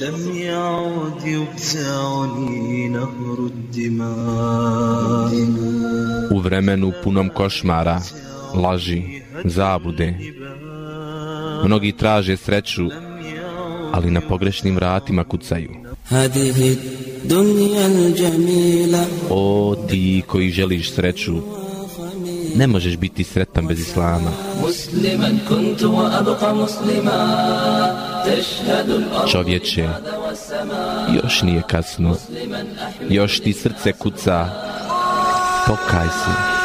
لم يعد يبتعني نهر الدماء U vremenu punom košmara, laži, zablude, mnogi traže sreću, ali na pogrešnim vratima kucaju. هذه الدنيا الجميلة O ti koji želiš sreću, ne možeš biti sretan bez islama. Čovječe, još nije kasno, još ti srce kuca, pokaj se.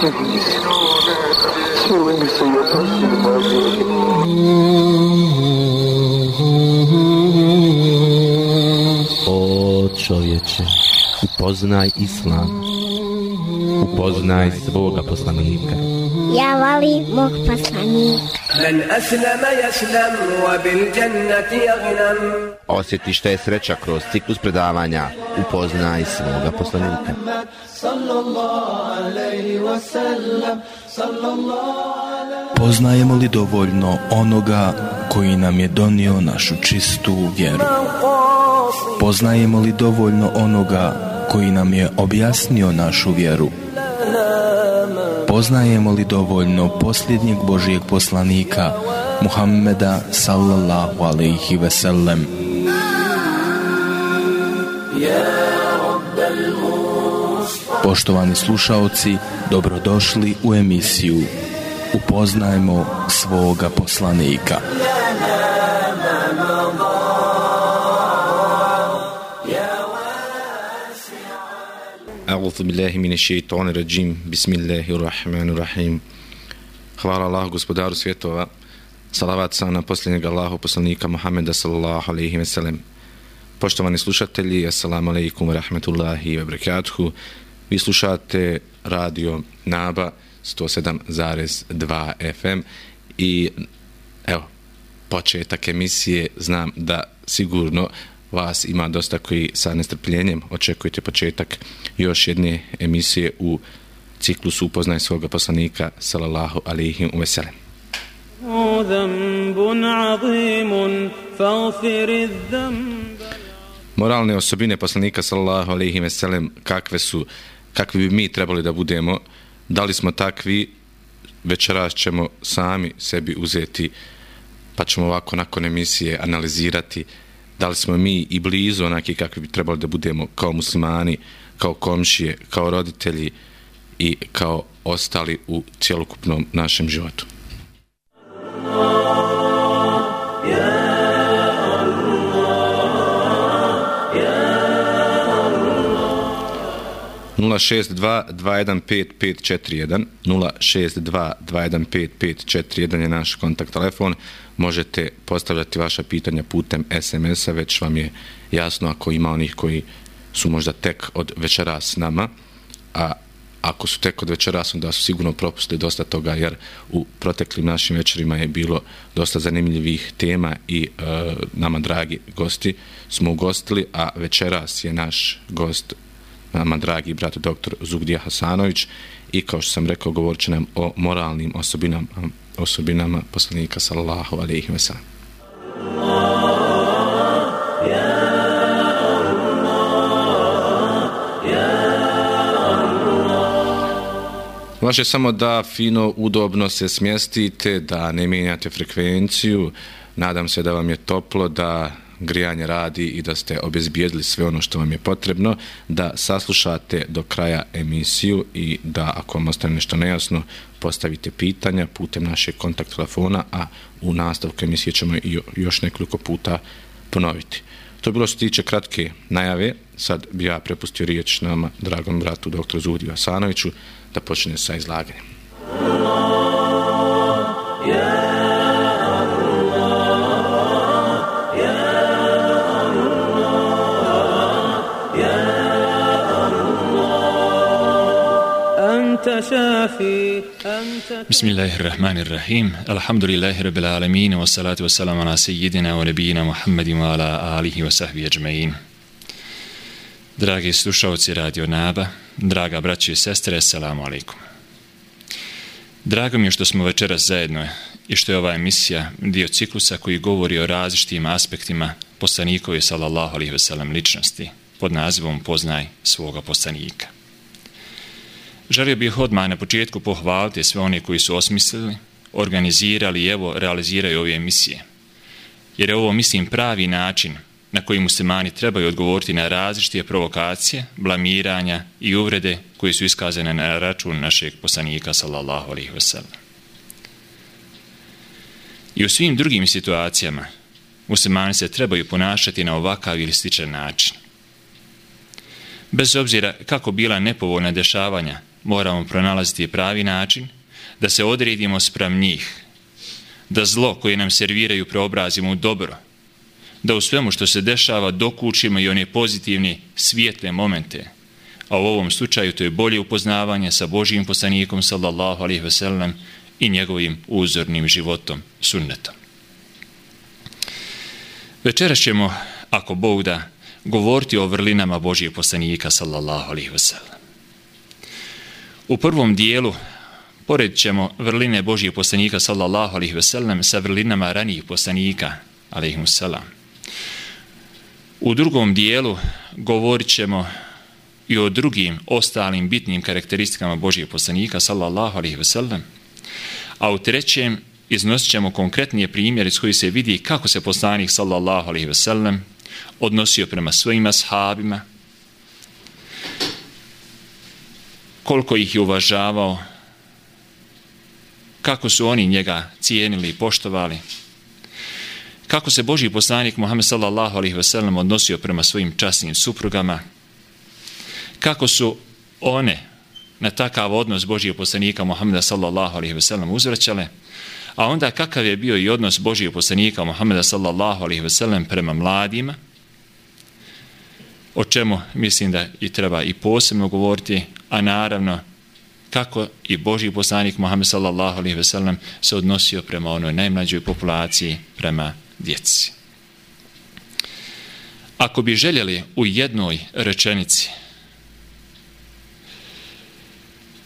Thank you. Usmili mi se i oprosili moje. O čovječe, upoznaj islam. Upoznaj svoga poslanika. Ja volim mog poslanika. Men aslama jaslam, wa bil jannati jagnam. Osjeti šta je sreća kroz ciklus predavanja. Upoznaj svoga poslanika. Sallallahu alaihi wa sallam. Poznajemo li dovoljno onoga koji nam je donio našu čistu vjeru? Poznajemo li dovoljno onoga koji nam je objasnio našu vjeru? Poznajemo li dovoljno posljednjeg Božijeg poslanika Muhammeda sallallahu alaihi ve sellem? Poštovani slušaoci, dobrodošli u emisiju Upoznajmo svoga poslanika. A'udhu billahi mine šeitani rajim, bismillahirrahmanirrahim. Hvala Allah, gospodaru svjetova, salavat sa na posljednjeg Allahu poslanika Muhameda sallallahu alaihi ve sellem. Poštovani slušatelji, assalamu alaikum wa rahmetullahi wa barakatuhu. Vi slušate radio Naba 107.2 FM i evo, početak emisije, znam da sigurno vas ima dosta koji sa nestrpljenjem očekujete početak još jedne emisije u ciklusu upoznaj svoga poslanika sallallahu alaihi wa sallam. Moralne osobine poslanika sallallahu alaihi wa sallam kakve su kakvi bi mi trebali da budemo, da li smo takvi, večeras ćemo sami sebi uzeti, pa ćemo ovako nakon emisije analizirati da li smo mi i blizu onaki kakvi bi trebali da budemo kao muslimani, kao komšije, kao roditelji i kao ostali u cjelokupnom našem životu. Nula 062-215-541 062-215-541 je naš kontakt telefon. Možete postavljati vaša pitanja putem SMS-a već vam je jasno ako ima onih koji su možda tek od večera s nama a ako su tek od večera onda su sigurno propustili dosta toga jer u proteklim našim večerima je bilo dosta zanimljivih tema i e, nama dragi gosti smo ugostili a večeras je naš gost nama dragi brat doktor Zugdija Hasanović i kao što sam rekao govorit će nam o moralnim osobinama, osobinama poslanika sallallahu alaihi wa sallam. Vaše samo da fino, udobno se smjestite, da ne mijenjate frekvenciju. Nadam se da vam je toplo, da grijanje radi i da ste obezbijedili sve ono što vam je potrebno, da saslušate do kraja emisiju i da ako vam ostane nešto nejasno, postavite pitanja putem našeg kontakt telefona, a u nastavku emisije ćemo i još nekoliko puta ponoviti. To je bilo što tiče kratke najave. Sad bi ja prepustio riječ nama, dragom bratu, dr. Zudiju Asanoviću, da počne sa izlaganjem. أنت شافي أنت بسم الله الرحمن الرحيم الحمد لله رب العالمين والصلاة والسلام على سيدنا ونبينا محمد وعلى آله وصحبه أجمعين Dragi slušalci Radio Naba, draga braći i sestre, selamu alaikum. Drago mi je što smo večeras zajedno i što je ova emisija dio ciklusa koji govori o različitim aspektima poslanikovi sallallahu alaihi veselam ličnosti pod nazivom Poznaj svoga poslanika. Želio bih odmah na početku pohvaliti sve one koji su osmislili, organizirali i evo realiziraju ove emisije. Jer je ovo, mislim, pravi način na koji muslimani trebaju odgovoriti na različite provokacije, blamiranja i uvrede koje su iskazane na račun našeg poslanika sallallahu alaihi wasallam. I u svim drugim situacijama muslimani se trebaju ponašati na ovakav ili sličan način. Bez obzira kako bila nepovoljna dešavanja, moramo pronalaziti pravi način da se odredimo sprem njih, da zlo koje nam serviraju preobrazimo u dobro, da u svemu što se dešava dokučimo i one pozitivne svijetle momente, a u ovom slučaju to je bolje upoznavanje sa Božijim poslanikom sallallahu alaihi ve sellem i njegovim uzornim životom, sunnetom. Večeras ćemo, ako Bog da, govoriti o vrlinama Božijeg poslanika sallallahu alaihi ve sellem. U prvom dijelu pored ćemo vrline Božijeg poslanika sallallahu alaihi ve sellem sa vrlinama ranijih poslanika alaihi ve sellem. U drugom dijelu govorit ćemo i o drugim ostalim bitnim karakteristikama Božijeg poslanika sallallahu alaihi ve sellem. A u trećem iznosit ćemo konkretnije primjere iz koji se vidi kako se poslanik sallallahu alaihi ve sellem odnosio prema svojim ashabima, koliko ih je uvažavao, kako su oni njega cijenili i poštovali, kako se Boži poslanik Muhammed sallallahu alaihi ve sellem odnosio prema svojim časnim suprugama, kako su one na takav odnos Božijeg poslanika Muhammeda sallallahu alaihi ve sellem uzvraćale, a onda kakav je bio i odnos Božijeg poslanika Muhammeda sallallahu alaihi ve sellem prema mladima, o čemu mislim da i treba i posebno govoriti, a naravno kako i Boži poslanik Muhammed sallallahu alaihi ve sellem se odnosio prema onoj najmlađoj populaciji, prema djeci. Ako bi željeli u jednoj rečenici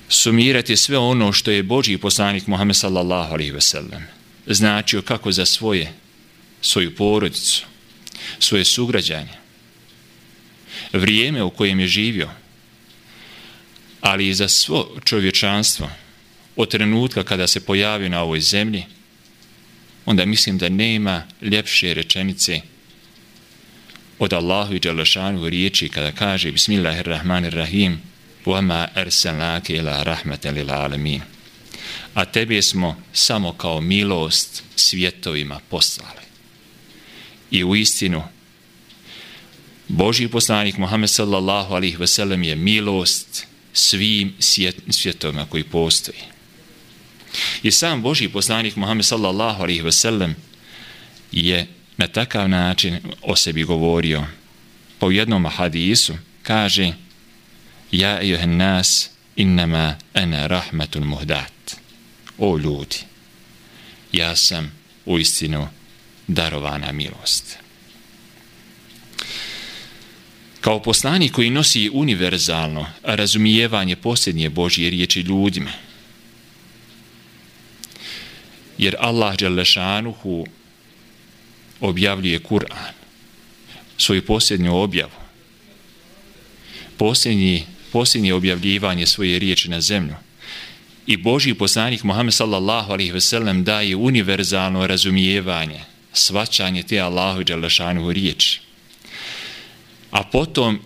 sumirati sve ono što je Boži poslanik Muhammed sallallahu alaihi ve sellem značio kako za svoje, svoju porodicu, svoje sugrađanje, vrijeme u kojem je živio, ali i za svo čovječanstvo od trenutka kada se pojavio na ovoj zemlji, onda mislim da nema ljepše rečenice od Allahu i Đalešanu riječi kada kaže Bismillahirrahmanirrahim وَمَا أَرْسَلْنَاكِ إِلَا رَحْمَةً لِلْعَالَمِينَ A tebe smo samo kao milost svjetovima poslali. I u istinu Božji poslanik Muhammed sallallahu alaihi ve sellem je milost svim svjetovima koji postoji. I sam Boži poslanik Muhammed sallallahu alaihi ve sellem je na takav način o sebi govorio. Pa po jednom hadisu kaže Ja ejuhen nas innama ana rahmatul muhdat. O ljudi, ja sam u istinu darovana milost kao poslanik koji nosi univerzalno razumijevanje posljednje Božje riječi ljudima. Jer Allah Đalešanuhu objavljuje Kur'an, svoju posljednju objavu, posljednji, posljednje objavljivanje svoje riječi na zemlju. I Božji poslanik Muhammed sallallahu alaihi ve sellem daje univerzalno razumijevanje, svačanje te Allahu Đalešanuhu riječi a potom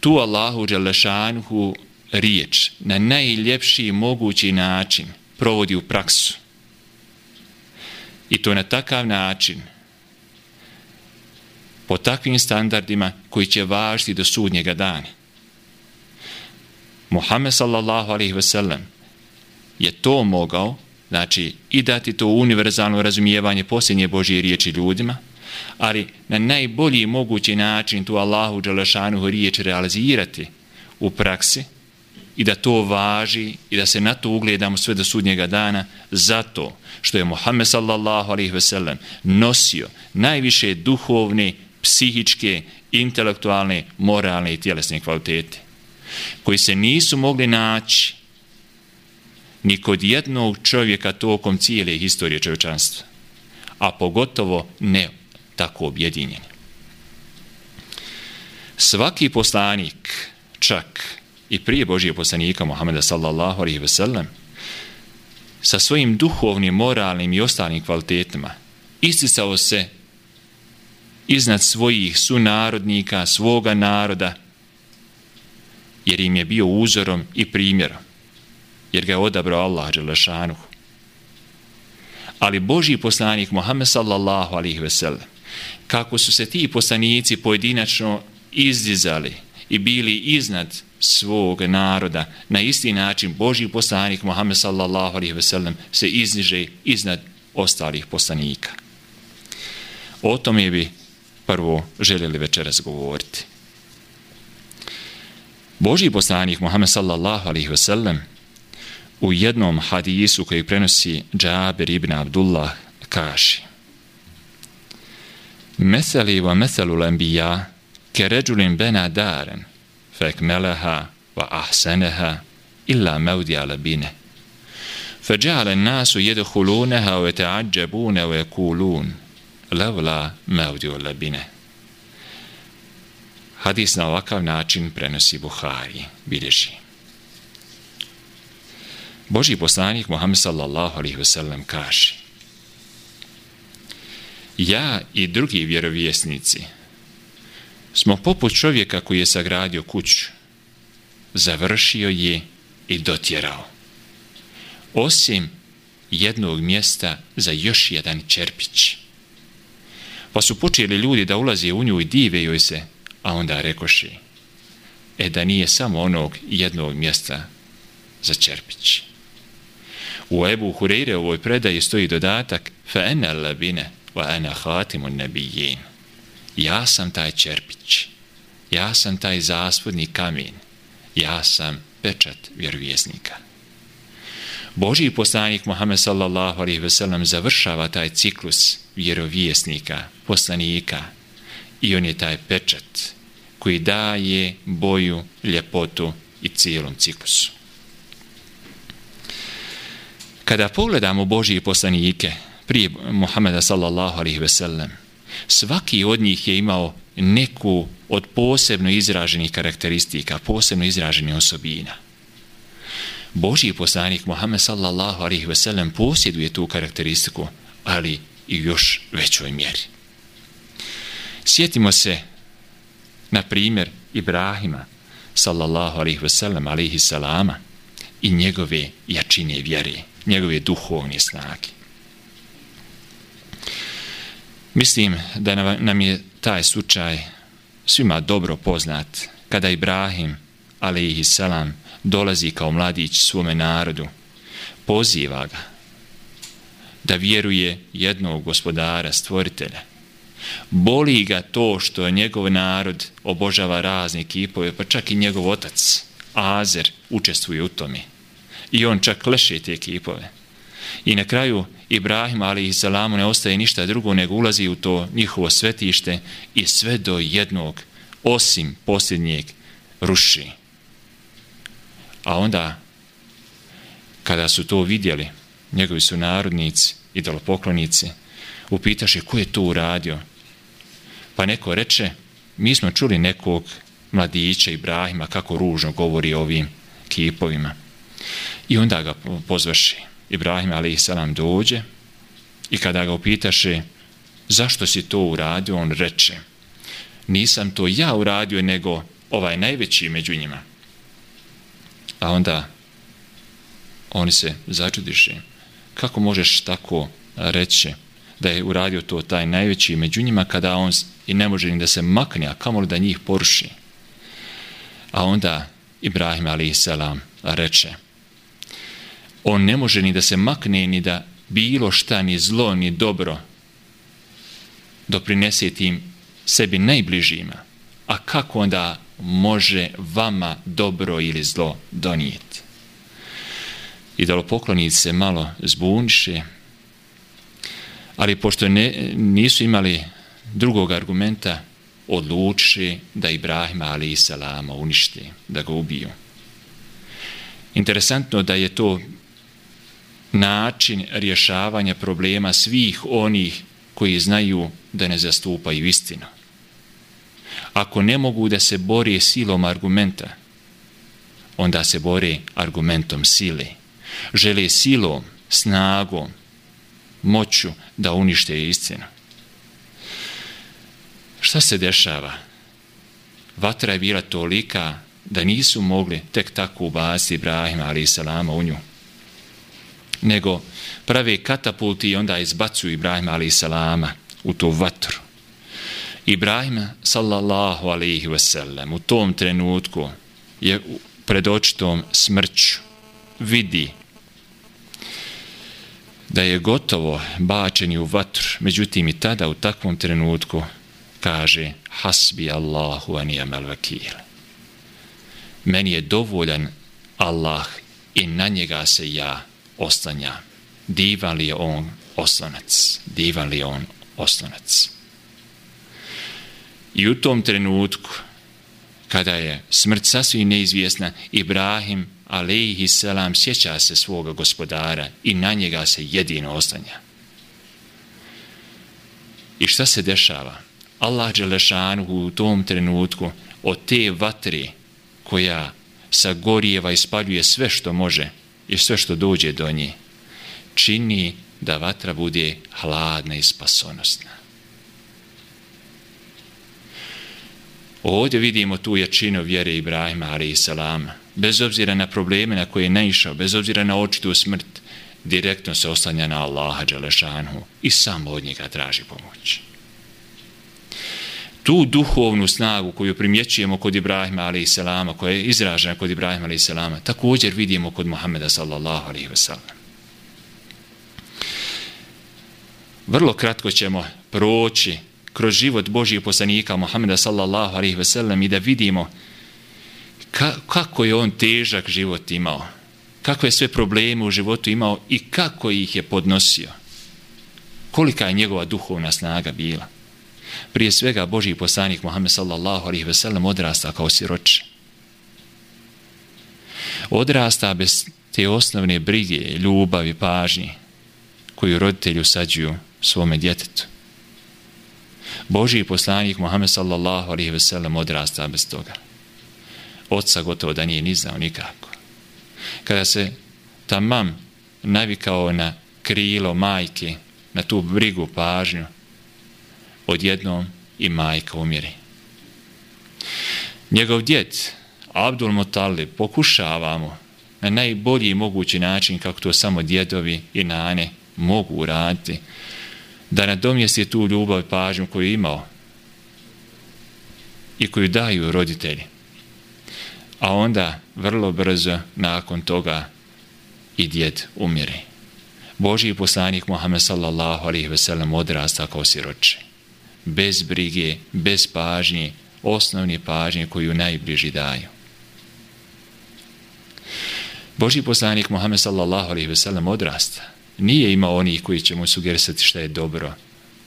tu Allahu Đelešanhu riječ na najljepši mogući način provodi u praksu. I to na takav način, po takvim standardima koji će važiti do sudnjega dana. Muhammed sallallahu alaihi ve sellem je to mogao, znači i dati to univerzalno razumijevanje posljednje Božje riječi ljudima, ali na najbolji mogući način tu Allahu Đalešanuhu riječ realizirati u praksi i da to važi i da se na to ugledamo sve do sudnjega dana zato što je Muhammed sallallahu alaihi ve sellem nosio najviše duhovne, psihičke intelektualne, moralne i tjelesne kvalitete, koji se nisu mogli naći ni kod jednog čovjeka tokom cijele historije čovječanstva, a pogotovo ne tako objedinjeni. Svaki poslanik, čak i prije Božije poslanika Muhammeda sallallahu alaihi ve sellem, sa svojim duhovnim, moralnim i ostalim kvalitetima, isticao se iznad svojih sunarodnika, svoga naroda, jer im je bio uzorom i primjerom, jer ga je odabrao Allah Đelešanuhu. Ali Božji poslanik Muhammed sallallahu alihi ve sellem, kako su se ti poslanici pojedinačno izdizali i bili iznad svog naroda, na isti način Boži poslanik Muhammed sallallahu alaihi ve sellem se izniže iznad ostalih poslanika. O tome bi prvo željeli večeras govoriti. Božji poslanik Muhammed sallallahu alaihi ve sellem u jednom hadisu koji prenosi Džaber ibn Abdullah kaši Meseli wa meselu l'anbija ke ređulin bena daren فأكملها وأحسنها إلا مودي على بينه فجعل الناس يدخلونها ويتعجبون ويقولون لولا مودي على بينه Hadis na ovakav način prenosi Buhari, bilježi. Boži poslanik Muhammed sallallahu alaihi ve sellem kaže Ja i drugi vjerovjesnici smo poput čovjeka koji je sagradio kuću, završio je i dotjerao. Osim jednog mjesta za još jedan čerpić. Pa su počeli ljudi da ulaze u nju i dive joj se, a onda rekoši, e da nije samo onog jednog mjesta za čerpić. U Ebu Hureyre ovoj predaji stoji dodatak, fa ena labine, wa ana khatimun nebijin ja sam taj čerpić, ja sam taj zasvodni kamen, ja sam pečat vjerovjesnika. Božji poslanik Muhammed sallallahu alaihi ve sellem završava taj ciklus vjerovjesnika, poslanika i on je taj pečat koji daje boju, ljepotu i cijelom ciklusu. Kada pogledamo Božji poslanike prije Muhameda sallallahu alaihi ve sellem, svaki od njih je imao neku od posebno izraženih karakteristika, posebno izraženih osobina. Božji poslanik Muhammed sallallahu alaihi ve sellem posjeduje tu karakteristiku, ali i još većoj mjeri. Sjetimo se, na primjer, Ibrahima sallallahu alaihi ve sellem alaihi salama i njegove jačine vjere, njegove duhovne snage. Mislim da nam je taj slučaj svima dobro poznat kada Ibrahim, alaihi salam, dolazi kao mladić svome narodu, poziva ga da vjeruje jednog gospodara, stvoritelja. Boli ga to što njegov narod obožava razne kipove, pa čak i njegov otac, Azer, učestvuje u tome. I on čak leše te kipove. I na kraju Ibrahim ali ne ostaje ništa drugo nego ulazi u to njihovo svetište i sve do jednog osim posljednjeg ruši. A onda kada su to vidjeli njegovi su narodnici idolopoklonici upitaše ko je to uradio? Pa neko reče mi smo čuli nekog mladića Ibrahima kako ružno govori o ovim kipovima. I onda ga pozvaši. Ibrahim a.s. dođe i kada ga upitaše zašto si to uradio, on reče nisam to ja uradio, nego ovaj najveći među njima. A onda oni se začudiše. Kako možeš tako reći da je uradio to taj najveći među njima kada on i ne može ni da se makne, a kamoli da njih poruši. A onda Ibrahim a.s. reče on ne može ni da se makne ni da bilo šta ni zlo ni dobro doprinese tim sebi najbližima. A kako onda može vama dobro ili zlo donijeti? I da poklonici se malo zbunše, ali pošto ne, nisu imali drugog argumenta, odluči da Ibrahima ali i salama uništi, da ga ubiju. Interesantno da je to način rješavanja problema svih onih koji znaju da ne zastupaju istinu. Ako ne mogu da se bore silom argumenta, onda se bore argumentom sile. Žele silom, snagom, moću da unište istinu. Šta se dešava? Vatra je bila tolika da nisu mogli tek tako ubasti Ibrahima ali i salama u nju. Nego prave katapulti i onda izbacuju Ibrahima ali salama u tu vatru. Ibrahim sallallahu alaihi wasallam u tom trenutku je pred očitom smrću vidi da je gotovo bačeni u vatru. Međutim i tada u takvom trenutku kaže hasbi Allahu a nijemel vakil. Meni je dovoljan Allah i na njega se ja ostanja. Divan li je on oslonac? Divan li je on oslonac? I u tom trenutku, kada je smrt sasvim neizvjesna, Ibrahim, alaihi selam, sjeća se svoga gospodara i na njega se jedino oslanja. I šta se dešava? Allah Đelešanu u tom trenutku od te vatre koja sa gorijeva ispaljuje sve što može i sve što dođe do nje, čini da vatra bude hladna i spasonosna. Ovdje vidimo tu jačinu vjere Ibrahima ali i salama. Bez obzira na probleme na koje je naišao, bez obzira na očitu smrt, direktno se oslanja na Allaha Đelešanhu i samo od njega traži pomoć. Tu duhovnu snagu koju primjećujemo kod Ibrahima ali koja je izražena kod Ibrahima ali također vidimo kod Muhammeda sallallahu alaihi wa. Vrlo kratko ćemo proći kroz život Božijeg poslanika Muhammeda sallallahu alaihi ve sellem i da vidimo ka, kako je on težak život imao, kako je sve probleme u životu imao i kako ih je podnosio. Kolika je njegova duhovna snaga bila. Prije svega Boži poslanik Muhammed sallallahu alaihi ve sellem odrasta kao siroč. Odrasta bez te osnovne brige, ljubavi, pažnje koju roditelji usađuju svome djetetu. Boži poslanik Muhammed sallallahu alaihi ve sellem odrasta bez toga. Otca gotovo da nije ni znao nikako. Kada se tamam navikao na krilo majke, na tu brigu, pažnju, odjednom i majka umiri. Njegov djec, Abdul Mutalib, pokušavamo na najbolji mogući način kako to samo djedovi i nane mogu uraditi, da nadomjesti tu ljubav i pažnju koju je imao i koju daju roditelji. A onda vrlo brzo nakon toga i djed umire. Boži poslanik Muhammed sallallahu alaihi ve sellem odrasta kao siroče. Bez brige, bez pažnje, osnovne pažnje koju najbliži daju. Boži poslanik Muhammed sallallahu alaihi ve sellem odrasta nije imao onih koji će mu sugerisati šta je dobro,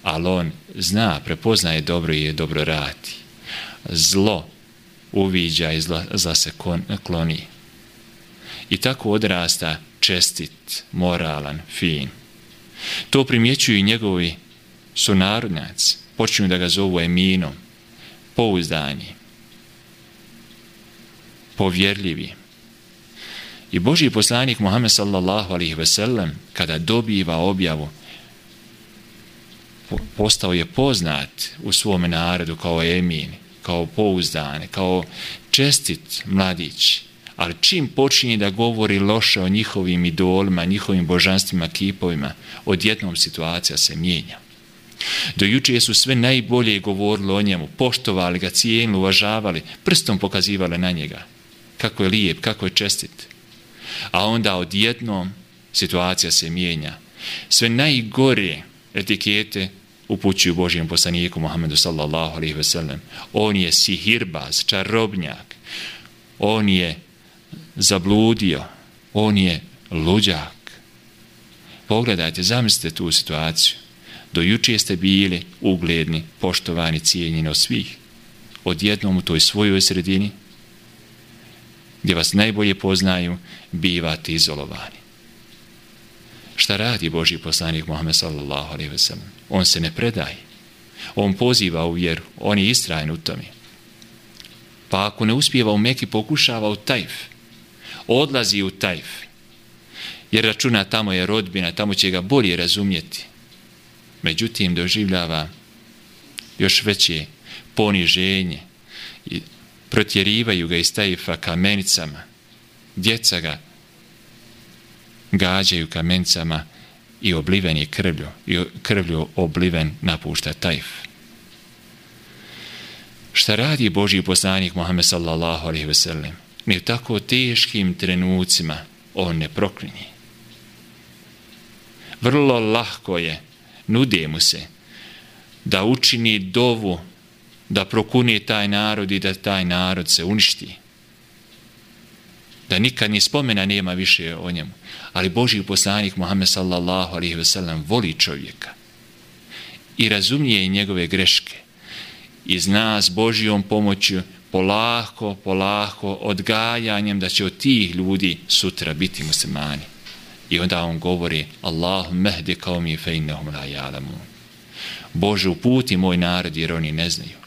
ali on zna, prepoznaje dobro i je dobro radi. Zlo uviđa i zla, zla se kloni. I tako odrasta čestit, moralan, fin. To primjećuju i njegovi sunarodnjaci. Počinju da ga zovu eminom, pouzdani, povjerljivi. I Boži poslanik Muhammed sallallahu alaihi ve sellem kada dobiva objavu postao je poznat u svome narodu kao emin, kao pouzdan, kao čestit mladić. Ali čim počinje da govori loše o njihovim idolima, njihovim božanstvima, kipovima, odjednom situacija se mijenja. Do juče su sve najbolje govorili o njemu, poštovali ga, cijenili, uvažavali, prstom pokazivali na njega. Kako je lijep, kako je čestit a onda odjednom situacija se mijenja. Sve najgore etikete upućuju Božijem poslaniku Muhammedu sallallahu alaihi ve sellem. On je sihirbaz, čarobnjak. On je zabludio. On je luđak. Pogledajte, zamislite tu situaciju. Do juče ste bili ugledni, poštovani, cijenjeni od svih. odjednom u toj svojoj sredini, gdje vas najbolje poznaju, bivate izolovani. Šta radi Boži poslanik Muhammed sallallahu alaihi ve sellem? On se ne predaje. On poziva u vjeru. On je istrajen u tome. Pa ako ne uspijeva u Meki, pokušava u Tajf. Odlazi u Tajf. Jer računa tamo je rodbina, tamo će ga bolje razumjeti. Međutim, doživljava još veće poniženje i protjerivaju ga iz Tajfa kamenicama. Djeca ga gađaju kamenicama i obliven je krvlju, i krvlju obliven napušta Tajf. Šta radi Boži poslanik Muhammed sallallahu alaihi ve sellem? Ni u tako teškim trenucima on ne proklinje. Vrlo lahko je, nude mu se, da učini dovu, da prokunije taj narod i da taj narod se uništi. Da nikad ni spomena nema više o njemu. Ali Boži poslanik Muhammed sallallahu alaihi ve sellem voli čovjeka i razumije njegove greške i zna s Božijom pomoću polako, polako, odgajanjem da će od tih ljudi sutra biti muslimani. I onda on govori Allahu mehdi kao mi fejnehum la jalamu. Bože, uputi moj narod jer oni ne znaju.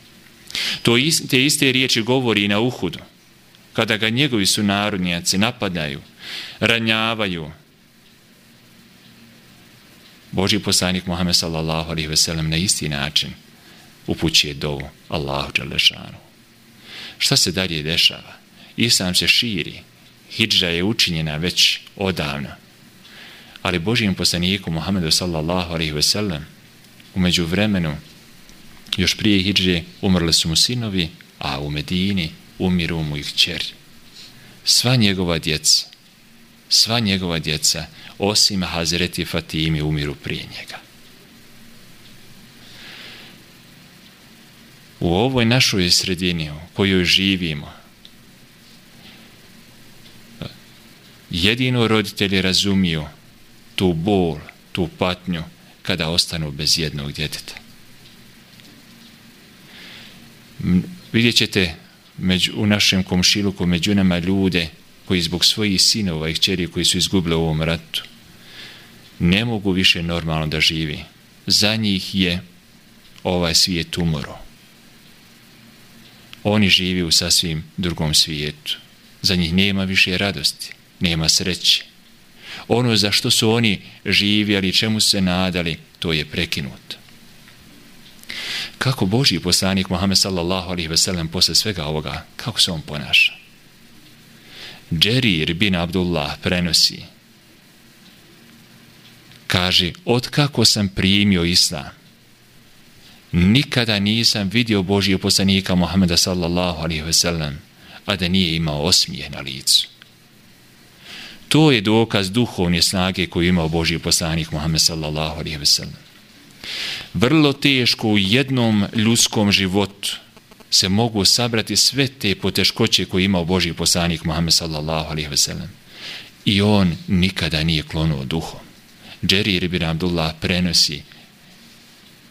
To ist, te iste riječi govori i na Uhudu. Kada ga njegovi su narodnjaci napadaju, ranjavaju. Boži poslanik Muhammed sallallahu alaihi ve sellem na isti način upućuje dovu Allahu Đalešanu. Šta se dalje dešava? Islam se širi. Hidža je učinjena već odavno. Ali Božijem poslaniku Muhammedu sallallahu alaihi ve sellem umeđu vremenu još prije hidže umrli su mu sinovi, a u Medini umiru mu ih čeri. Sva njegova djeca, sva njegova djeca, osim Hazreti Fatimi, umiru prije njega. u ovoj našoj sredini u kojoj živimo, jedino roditelji razumiju tu bol, tu patnju, kada ostanu bez jednog djeteta. Vidjet ćete među, u našem komšiluku među nama ljude koji zbog svojih sinova i kćeri koji su izgubili u ovom ratu ne mogu više normalno da živi. Za njih je ovaj svijet umoro oni živi u sasvim drugom svijetu. Za njih nema više radosti, nema sreće. Ono za što su oni živjeli, čemu se nadali, to je prekinuto. Kako Boži poslanik Muhammed sallallahu alaihi ve sellem posle svega ovoga, kako se on ponaša? Džerir bin Abdullah prenosi, kaže, od kako sam primio islam, nikada nisam vidio Božijeg poslanika Muhammeda sallallahu alaihi ve sellem, a da nije imao osmijeh na licu. To je dokaz duhovne snage koju imao Božji poslanik Muhammed sallallahu alaihi ve sellem. Vrlo teško u jednom ljudskom životu se mogu sabrati sve te poteškoće koje imao Božji poslanik Muhammed sallallahu alaihi ve sellem. I on nikada nije klonuo duhom. Džerir ibn Abdullah prenosi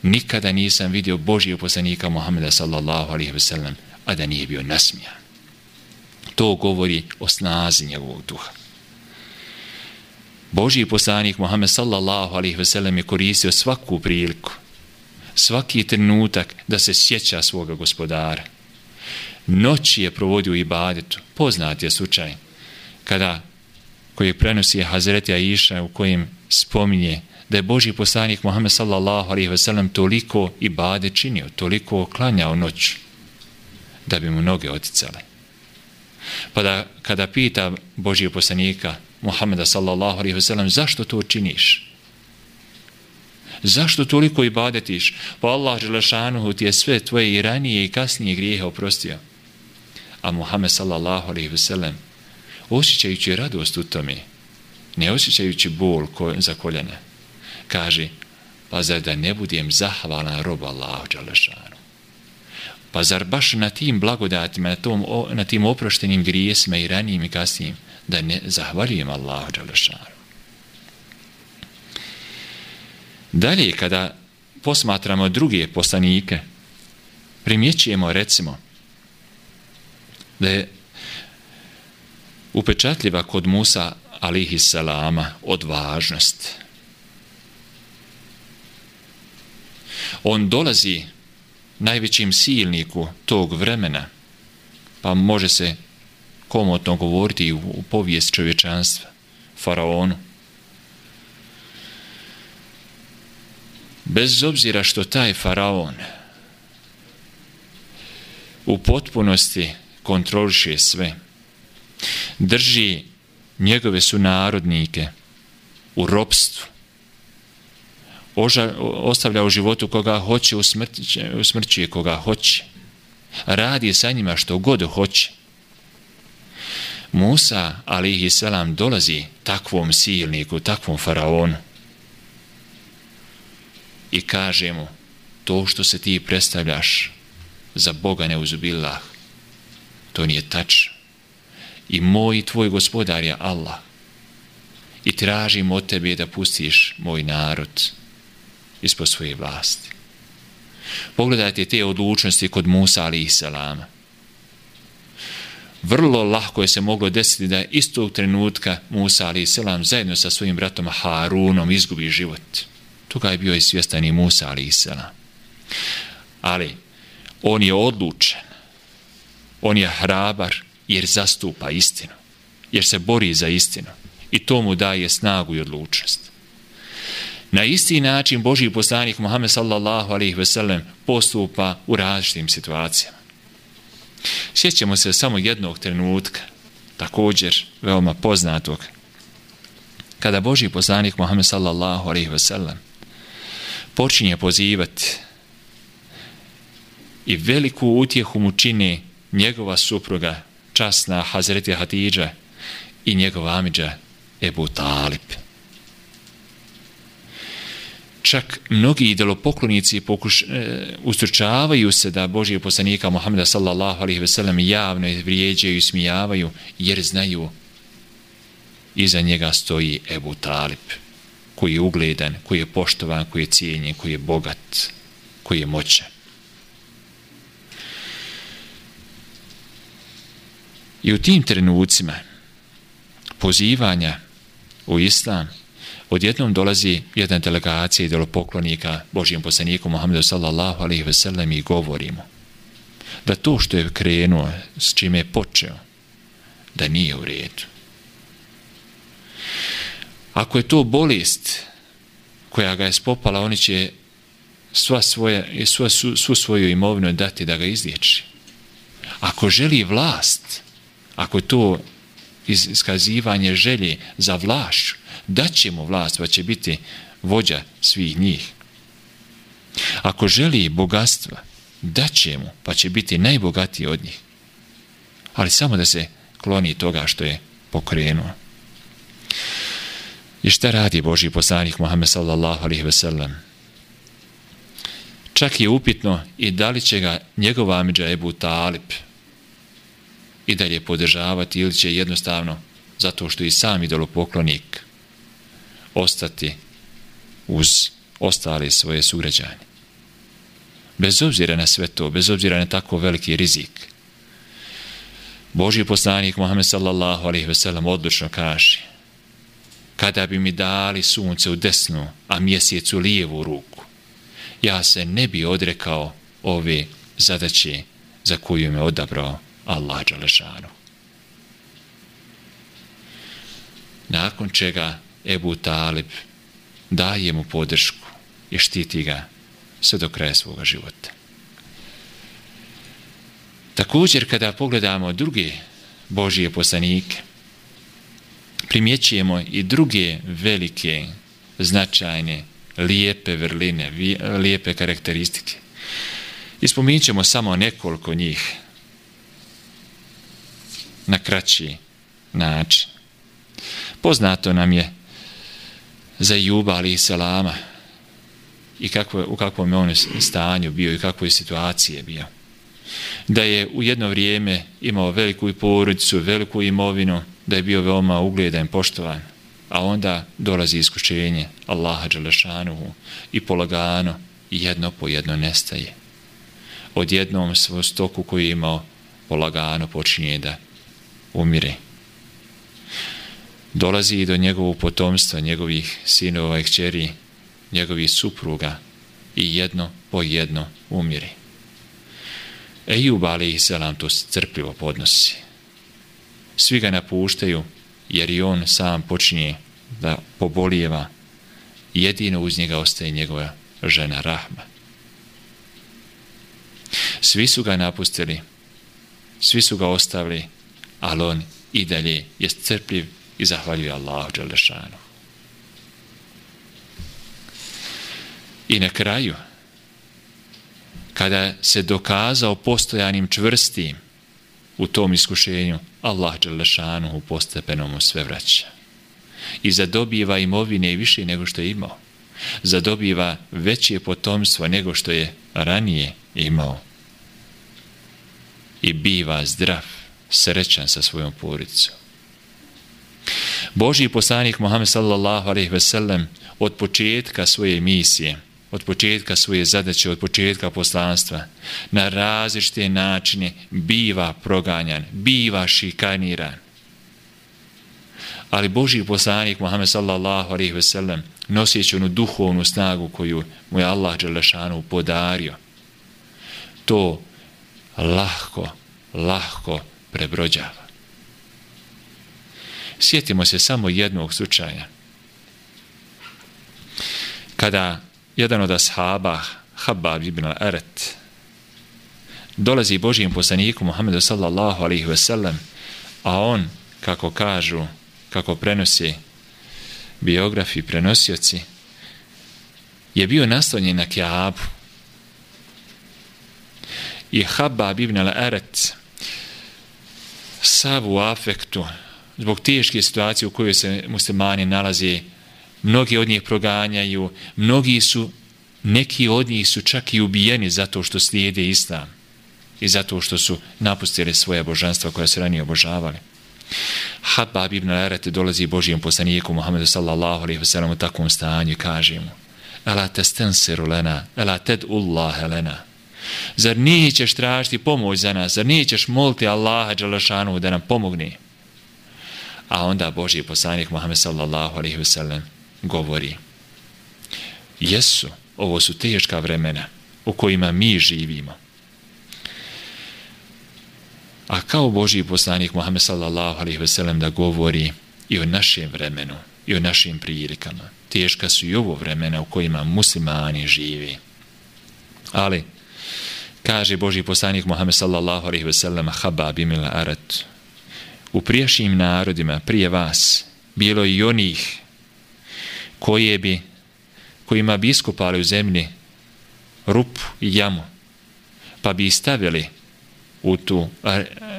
nikada nisam vidio Božijeg poslanika Muhammeda sallallahu alaihi ve sellem, a da nije bio nasmijan. To govori o snazi njegovog duha. Božiji poslanik Muhammed sallallahu alaihi ve sellem je koristio svaku priliku, svaki trenutak da se sjeća svoga gospodara. Noći je provodio u ibadetu, poznat je slučaj, kada koji prenosi Hazreti Aisha u kojim spominje da je Božji poslanik Muhammed sallallahu alaihi ve sellem toliko i bade činio, toliko klanjao noć da bi mu noge oticale. Pa da kada pita Božji poslanika Muhammeda sallallahu alaihi ve sellem zašto to činiš? Zašto toliko ibadetiš? Pa Allah Želešanuhu ti je sve tvoje i ranije i kasnije grijehe oprostio. A Muhammed sallallahu alaihi ve sellem osjećajući radost u tome, ne osjećajući bol za koljene, kaže, pa zar da ne budem zahvalan rob Allahu Đalešanu? Pa zar baš na tim blagodatima, na, tom, na tim oproštenim grijesima i ranijim i kasnijim, da ne zahvaljujem Allahu Đalešanu? Dalje, kada posmatramo druge poslanike, primjećujemo, recimo, da je upečatljiva kod Musa alihi salama odvažnost. On dolazi najvećim silniku tog vremena, pa može se komotno govoriti u, u povijest čovječanstva, faraonu. Bez obzira što taj faraon u potpunosti kontroliše sve, drži njegove su narodnike u ropstvu, Oža, ostavlja u životu koga hoće, usmrćuje koga hoće, radi sa njima što god hoće. Musa, alihi selam, dolazi takvom silniku, takvom faraonu i kaže mu to što se ti predstavljaš za Boga neuzubillah, to nije tač. i moj tvoj gospodar je Allah i tražim od tebe da pustiš moj narod ispod svoje vlasti. Pogledajte te odlučnosti kod Musa ali i Salama. Vrlo lahko je se moglo desiti da istog trenutka Musa ali i zajedno sa svojim bratom Harunom izgubi život. Toga je bio i svjestan i Musa ali i Ali on je odlučen. On je hrabar jer zastupa istinu, jer se bori za istinu i to mu daje snagu i odlučnost. Na isti način Božji poslanik Muhammed sallallahu alaihi ve sellem postupa u različitim situacijama. Sjećamo se samo jednog trenutka, također veoma poznatog, kada Božji poslanik Muhammed sallallahu alaihi ve sellem počinje pozivati i veliku utjehu mu čini njegova supruga časna Hazreti Hatidža i njegova amidža Ebu Talib. Čak mnogi idolopoklonici pokuš, e, ustručavaju se da Božije poslanika Muhammeda sallallahu alaihi ve sellem javno vrijeđaju i smijavaju jer znaju iza njega stoji Ebu Talib koji je ugledan, koji je poštovan, koji je cijenjen, koji je bogat, koji je moćan. I u tim trenucima pozivanja u islam odjednom dolazi jedna delegacija idolopoklonika Božijem poslaniku Muhammedu sallallahu alaihi ve sellem i govorimo da to što je krenuo, s čime je počeo, da nije u redu. Ako je to bolest koja ga je spopala, oni će sva svoja, sva, su, svu svoju imovinu dati da ga izliječi. Ako želi vlast, ako je to iskazivanje želje za vlašću, da će mu vlast, pa će biti vođa svih njih. Ako želi bogatstva, da će mu, pa će biti najbogatiji od njih. Ali samo da se kloni toga što je pokrenuo. I šta radi Boži poslanik Muhammed sallallahu alaihi ve sellem? Čak je upitno i da li će ga njegov amidža Ebu Talib, i dalje podržavati ili će jednostavno zato što i sam idolopoklonik ostati uz ostale svoje sugrađanje. Bez obzira na sve to, bez obzira na tako veliki rizik, Boži poslanik Muhammed sallallahu alaihi ve sellem odlučno kaže kada bi mi dali sunce u desnu, a mjesec u lijevu ruku, ja se ne bi odrekao ove zadaće za koju me odabrao Allah Đalešanu. Nakon čega Ebu Talib daje mu podršku i štiti ga sve do kraja svoga života. Također kada pogledamo druge Božije poslanike, primjećujemo i druge velike, značajne, lijepe vrline, lijepe karakteristike. Ispominjemo ćemo samo nekoliko njih na kraći način. Poznato nam je za Juba ali i i kako, u kakvom je on stanju bio i kakvoj situacije bio. Da je u jedno vrijeme imao veliku porodicu, veliku imovinu, da je bio veoma ugledan, poštovan, a onda dolazi iskušenje Allaha Đelešanuhu i polagano i jedno po jedno nestaje. Odjednom svoj stoku koji je imao polagano počinje da umire. Dolazi i do njegovog potomstva, njegovih sinova i kćeri, njegovih supruga i jedno po jedno umire. Ejub alaih selam to crpljivo podnosi. Svi ga napuštaju jer i on sam počinje da pobolijeva. Jedino uz njega ostaje njegova žena Rahma. Svi su ga napustili, svi su ga ostavili, ali on i dalje je crpljiv i zahvaljuje Allahu Đalešanu. I na kraju, kada se dokazao postojanim čvrstim u tom iskušenju, Allah Đalešanu postepeno mu sve vraća. I zadobiva imovine i više nego što je imao. Zadobiva veće potomstvo nego što je ranije imao. I biva zdrav, srećan sa svojom porodicom. Božji poslanik Muhammed sallallahu alaihi ve sellem od početka svoje misije – od početka svoje zadaće, od početka poslanstva, na različite načine biva proganjan, biva šikaniran. Ali Božji poslanik Muhammed sallallahu alaihi ve sellem nosijeći onu duhovnu snagu koju mu je Allah Đelešanu podario, to lahko, lahko prebrođava. Sjetimo se samo jednog slučaja. Kada jedan od ashaba, Habab ibn al-Aret, dolazi Božijem poslaniku Muhammedu sallallahu alaihi ve sellem, a on, kako kažu, kako prenosi biografi, prenosioci, je bio naslonjen na Kjaabu. I Habab ibn al-Aret, sav u afektu, zbog teške situacije u kojoj se muslimani nalaze, mnogi od njih proganjaju, mnogi su, neki od njih su čak i ubijeni zato što slijede islam i zato što su napustili svoje božanstva koja se ranije obožavali. Habab ibn Arate dolazi Božijem poslaniku Muhammedu sallallahu alaihi wa sallam u takvom stanju i kaže mu Ela te stensiru lena, ela ted ullahe lena. Zar nećeš tražiti pomoć za nas, zar nećeš moliti Allaha Đalašanu da nam pomogne? A onda Božji poslanik Muhammed sallallahu alaihi wa sallam govori. Jesu, ovo su teška vremena u kojima mi živimo. A kao Božji poslanik Muhammed sallallahu alaihi wasallam da govori i o našem vremenu i o našim prilikama. Teška su i ovo vremena u kojima muslimani živi. Ali, kaže Božji poslanik Muhammed sallallahu alaihi wasallam Habab imil arat u prijašnjim narodima prije vas bilo i onih koje bi kojima bi iskupali u zemlji rup i jamu pa bi stavili u tu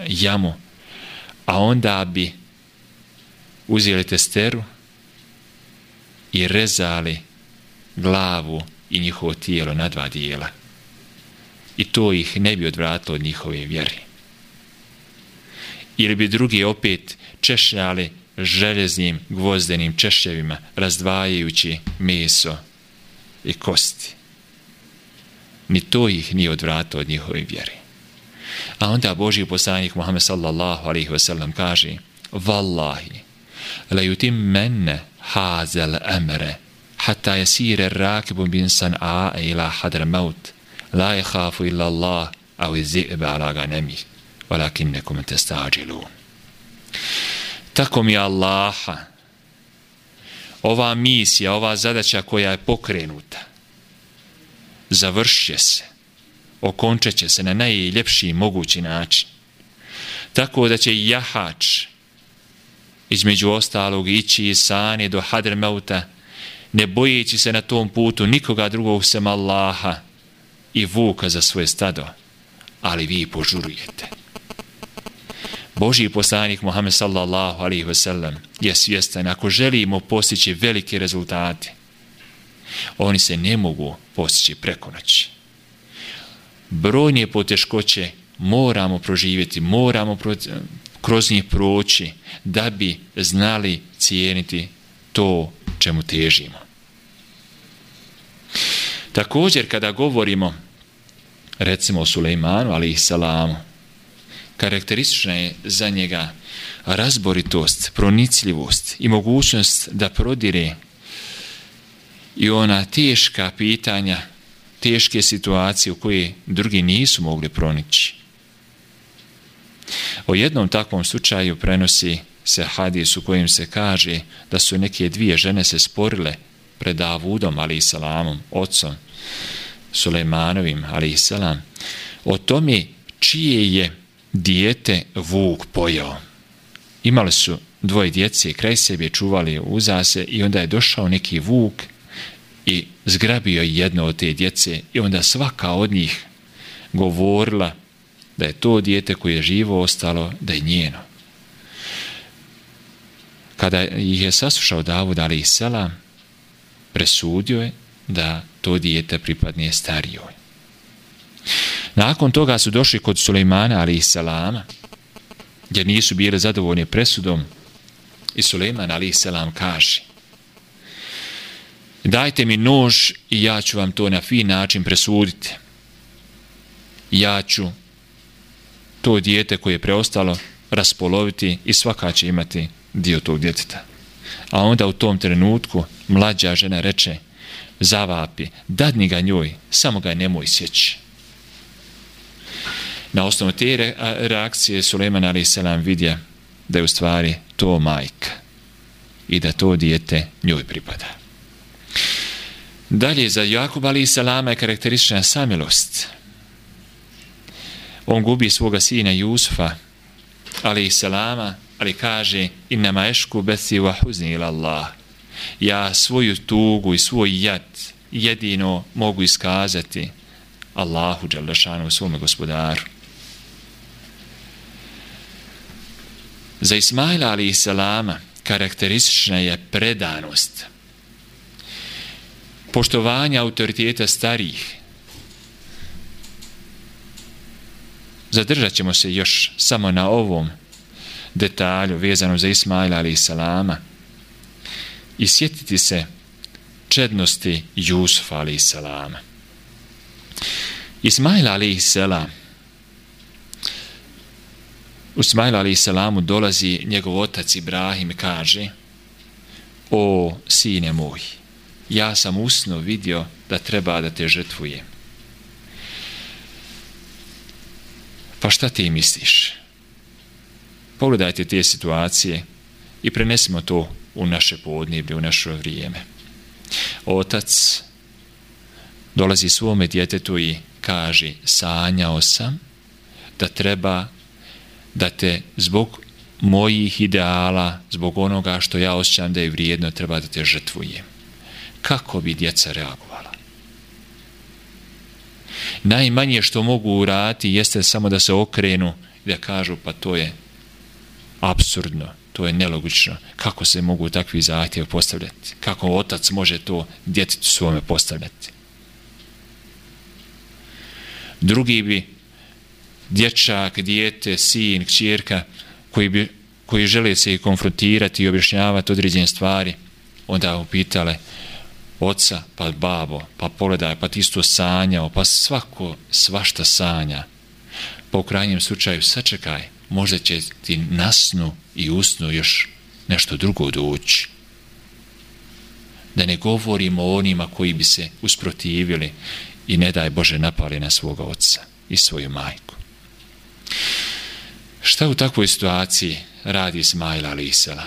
jamu a onda bi uzeli testeru i rezali glavu i njihovo tijelo na dva dijela. I to ih ne bi odvratilo od njihove vjeri ili bi drugi opet češljali željeznim gvozdenim češljevima, razdvajajući meso i kosti. Ni to ih nije odvratilo od njihove vjere. A onda Boži poslanik Muhammed sallallahu alaihi ve sellem kaže Wallahi, la yutim menne hazel emre hatta jesire rakibu bin san a ila hadr maut la je hafu illa Allah au u zi'be ala ga nemih walakin nekom te tako mi Allaha. Ova misija, ova zadaća koja je pokrenuta završće se okončeće se na najljepši mogući način. Tako da će jahač između ostalog ići iz sani do Hadrmauta, ne bojeći se na tom putu nikoga drugog sem Allaha i vuka za svoje stado ali vi požurujete. Božji poslanik Muhammed sallallahu alaihi wasallam je svjestan ako želimo postići velike rezultate oni se ne mogu postići preko noći. Brojnije poteškoće moramo proživjeti moramo pro, kroz njih proći da bi znali cijeniti to čemu težimo. Također kada govorimo recimo o Sulejmanu i salamu karakteristična je za njega razboritost, pronicljivost i mogućnost da prodire i ona teška pitanja, teške situacije u koje drugi nisu mogli pronići. O jednom takvom slučaju prenosi se hadis u kojem se kaže da su neke dvije žene se sporile pred Davudom, ali i salamom, ocom Sulejmanovim, ali i salam, o tome čije je dijete Vuk pojao. Imali su dvoje djece, kraj sebe čuvali uzase i onda je došao neki Vuk i zgrabio jedno od te djece i onda svaka od njih govorila da je to dijete koje je živo ostalo, da je njeno. Kada ih je saslušao Davud ali i sela, presudio je da to dijete pripadne starijoj. Nakon toga su došli kod Sulejmana ali i salama, jer nisu bili zadovoljni presudom i Sulejman ali i salam kaže dajte mi nož i ja ću vam to na fin način presuditi. Ja ću to dijete koje je preostalo raspoloviti i svaka će imati dio tog djeteta. A onda u tom trenutku mlađa žena reče zavapi, dadni ga njoj, samo ga nemoj sjeći. Na osnovu te reakcije Suleman Ali Selam vidja da je u stvari to majka i da to dijete njoj pripada. Dalje, za Jakub Ali Selama je karakteristična samilost. On gubi svoga sina Jusufa, Ali Selama, ali kaže innama ešku besi wa huzni ila Allah. Ja svoju tugu i svoj jad jedino mogu iskazati Allahu Đalešanu, svome gospodaru. Za Ismaila ali i Salama karakteristična je predanost poštovanje autoriteta starijih. Zadržat ćemo se još samo na ovom detalju vezano za Ismaila ali i Salama i sjetiti se čednosti Jusufa ali i Salama. Ismail ali i Salam u Ismaila Salamu dolazi njegov otac Ibrahim i kaže o sine moj ja sam usno vidio da treba da te žrtvujem. Pa šta ti misliš? Pogledajte te situacije i prenesimo to u naše podneblje, u naše vrijeme. Otac dolazi svome djetetu i kaže sanjao sam da treba da te zbog mojih ideala, zbog onoga što ja osjećam da je vrijedno, treba da te žrtvujem kako bi djeca reagovala. Najmanje što mogu urati jeste samo da se okrenu i da kažu pa to je absurdno, to je nelogično. Kako se mogu takvi zahtjevi postavljati? Kako otac može to djetetu svome postavljati? Drugi bi dječak, dijete, sin, kćerka koji, bi, koji žele se konfrontirati i objašnjavati određene stvari, onda upitale, oca, pa babo, pa pogledaj, pa ti isto sanjao, pa svako svašta sanja. Pa u krajnjem slučaju, sačekaj, možda će ti nasnu i usnu još nešto drugo doći. Da ne govorimo o onima koji bi se usprotivili i ne daj Bože napali na svoga oca i svoju majku. Šta u takvoj situaciji radi Ismail Alisela?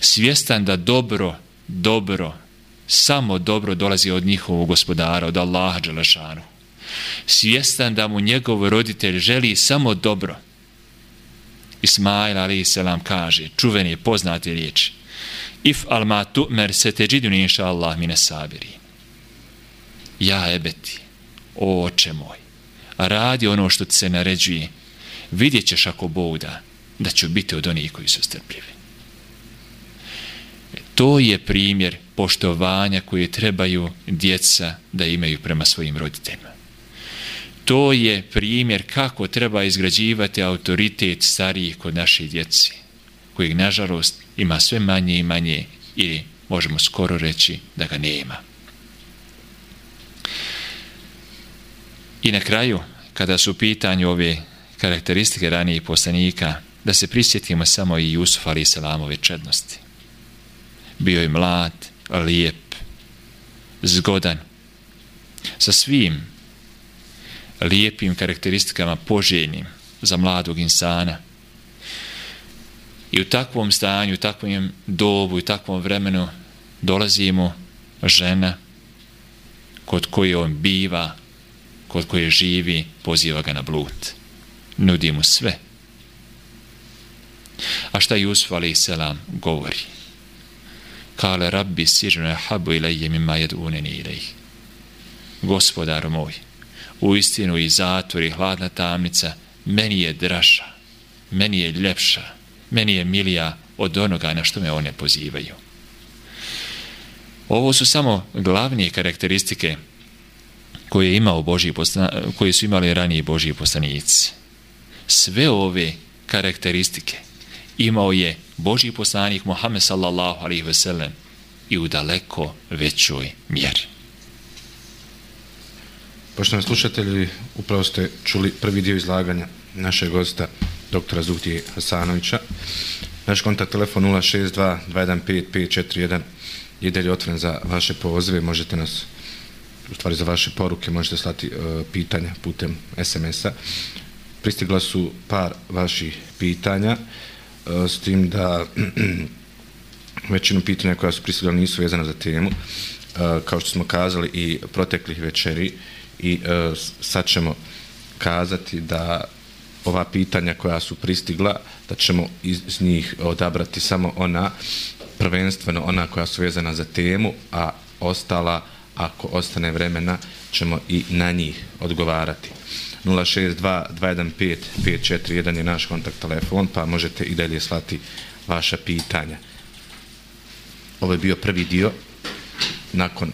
Svjestan da dobro, dobro samo dobro dolazi od njihovog gospodara, od Allaha Đelešanu. Svjestan da mu njegov roditelj želi samo dobro. Ismail a.s. kaže, čuveni poznati riječ, if al ma tu mer se te džidun inša Allah mine sabiri. Ja ebeti, o oče moj, radi ono što ti se naređuje, vidjet ćeš ako Bog da, da ću biti od onih koji su strpljivi. To je primjer poštovanja koje trebaju djeca da imaju prema svojim roditeljima. To je primjer kako treba izgrađivati autoritet starijih kod naše djeci, kojeg, nažalost, ima sve manje i manje ili možemo skoro reći da ga nema. I na kraju, kada su u pitanju ove karakteristike ranijih poslanika, da se prisjetimo samo i Jusuf ali salamove čednosti. Bio je mlad, lijep, zgodan, sa svim lijepim karakteristikama poželjnim za mladog insana. I u takvom stanju, u takvom dobu, u takvom vremenu dolazimo žena kod koje on biva, kod koje živi, poziva ga na blud. Nudi mu sve. A šta Jusuf a.s. govori? Kale rabbi sirno je habu ilaje mima jed uneni ilaih. Gospodar moj, u istinu i zatvor i hladna tamnica, meni je draša, meni je ljepša, meni je milija od onoga na što me one pozivaju. Ovo su samo glavnije karakteristike koje, je imao Božji postan, koje su imali ranije Božji poslanici. Sve ove karakteristike imao je Božji poslanik Muhammed sallallahu alaihi ve sellem i u daleko većoj mjeri. Poštovani slušatelji, upravo ste čuli prvi dio izlaganja našeg gosta, doktora Zuhtije Hasanovića. Naš kontakt telefon 062 215 541 je dalje otvoren za vaše pozive. Možete nas, u stvari za vaše poruke, možete slati uh, pitanja putem SMS-a. Pristigla su par vaših pitanja, uh, s tim da većinu pitanja koja su pristigla nisu vezana za temu. Uh, kao što smo kazali i proteklih večeri, i uh, sad ćemo kazati da ova pitanja koja su pristigla, da ćemo iz njih odabrati samo ona, prvenstveno ona koja su vezana za temu, a ostala, ako ostane vremena, ćemo i na njih odgovarati. 062-215-541 je naš kontakt telefon, pa možete i dalje slati vaša pitanja. Ovo je bio prvi dio. Nakon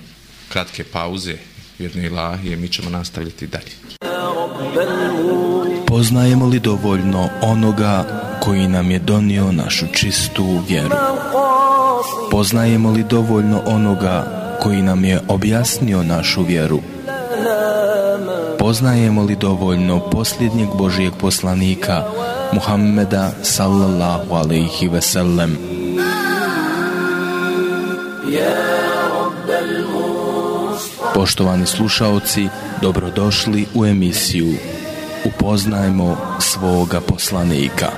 kratke pauze jedne ilahije, mi ćemo nastaviti dalje. Poznajemo li dovoljno onoga koji nam je donio našu čistu vjeru? Poznajemo li dovoljno onoga koji nam je objasnio našu vjeru? Poznajemo li dovoljno posljednjeg Božijeg poslanika Muhammeda sallallahu alaihi ve sellem? Poštovani slušaoci, dobrodošli u emisiju Upoznajmo svoga poslanika.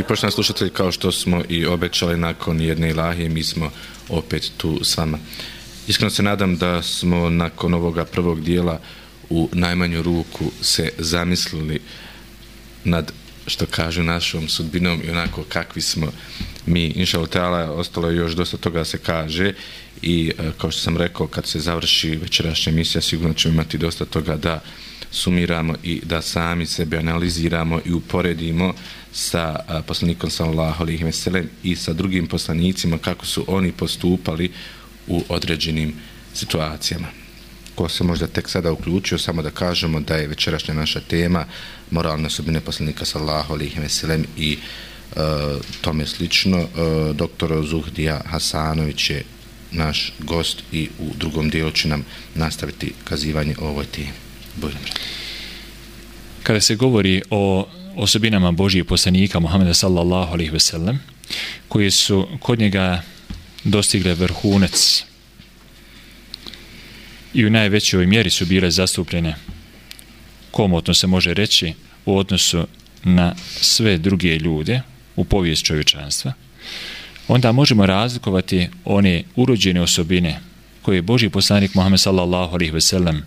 I poštovani slušatelji, kao što smo i obećali nakon jedne ilahije, mi smo opet tu s vama. Iskreno se nadam da smo nakon ovoga prvog dijela u najmanju ruku se zamislili nad što kažu našom sudbinom i onako kakvi smo mi inša Allah ostalo je još dosta toga se kaže i e, kao što sam rekao kad se završi večerašnja emisija sigurno ćemo imati dosta toga da sumiramo i da sami sebe analiziramo i uporedimo sa poslanikom sallallahu alejhi ve sellem i sa drugim poslanicima kako su oni postupali u određenim situacijama ko se možda tek sada uključio, samo da kažemo da je večerašnja naša tema moralne osobine poslanika sallallahu alejhi ve sellem i e, tome slično. E, doktor Zuhdija Hasanović je naš gost i u drugom dijelu će nam nastaviti kazivanje o ovoj temi. Budem Kada se govori o osobinama Božije poslanika Muhammeda sallallahu alaihi veselem, koji su kod njega dostigle vrhunac i u najvećoj mjeri su bile zastupljene. Komotno se može reći u odnosu na sve druge ljude u povijest čovječanstva, onda možemo razlikovati one urođene osobine koje je Boži poslanik Muhammed sallallahu alaihi ve sellem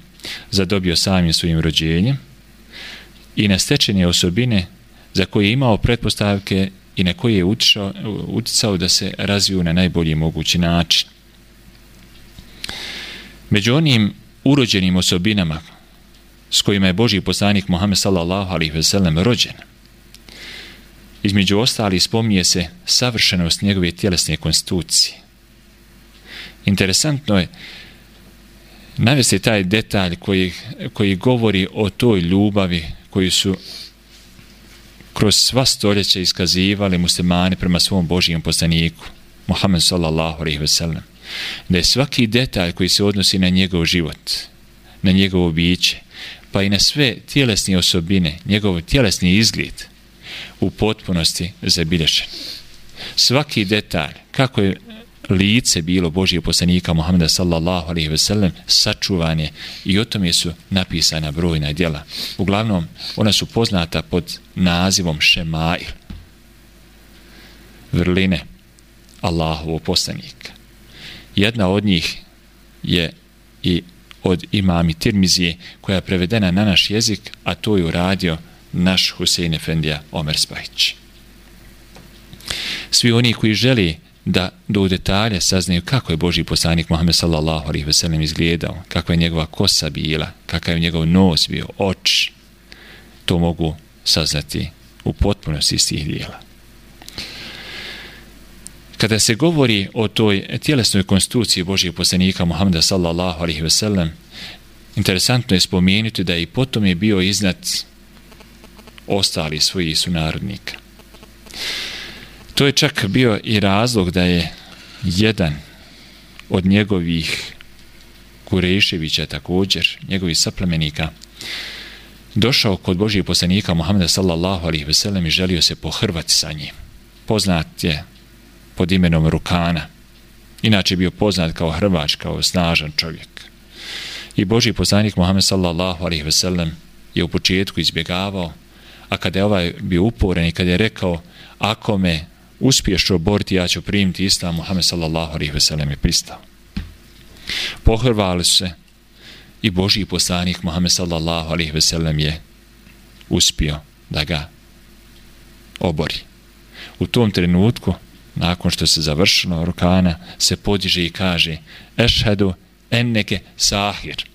zadobio samim svojim rođenjem i na stečene osobine za koje je imao pretpostavke i na koje je uticao, uticao da se razviju na najbolji mogući način. Među onim urođenim osobinama s kojima je Boži poslanik Muhammed sallallahu alaihi ve sellem rođen, između ostali spominje se savršenost njegove tjelesne konstitucije. Interesantno je navesti taj detalj koji, koji govori o toj ljubavi koji su kroz sva stoljeća iskazivali muslimani prema svom Božijem poslaniku, Muhammed sallallahu alaihi ve sellem. da je svaki detalj koji se odnosi na njegov život, na njegovo biće, pa i na sve tjelesne osobine, njegov tjelesni izgled, u potpunosti zabilješen. Svaki detalj, kako je lice bilo Božije poslanika Muhammeda sallallahu alaihi ve sellem sačuvanje i o tome su napisana brojna djela. Uglavnom, ona su poznata pod nazivom Šemail. Vrline Allahovo poslanika. Jedna od njih je i od imami Tirmizije koja je prevedena na naš jezik, a to je uradio naš Husein Efendija Omer Spahić. Svi oni koji želi da do detalja saznaju kako je Boži poslanik Muhammed sallallahu alaihi ve sellem izgledao, kakva je njegova kosa bila, kakav je njegov nos bio, oči, to mogu saznati u potpunosti iz tih dijela. Kada se govori o toj tjelesnoj konstituciji Božijeg poslanika Muhammeda sallallahu alaihi ve sellem, interesantno je spomenuti da i potom je bio iznad ostali svojih sunarodnika. To je čak bio i razlog da je jedan od njegovih Kureševića također, njegovih saplemenika, došao kod Božijeg poslanika Muhammeda sallallahu alaihi ve sellem i želio se pohrvati sa njim. Poznat je pod imenom Rukana. Inače bio poznat kao Hrvač, kao snažan čovjek. I Božji poslanik Muhammed sallallahu alaihi ve sellem je u početku izbjegavao, a kada je ovaj bio uporen i kada je rekao, ako me uspiješ oboriti, ja ću primiti islam, Muhammed sallallahu alaihi ve sellem je pristao. Pohrvali se i Boži poslanik Muhammed sallallahu alaihi ve sellem je uspio da ga obori. U tom trenutku nakon što se završilo rukana, se podiže i kaže ešhedu enneke sahir.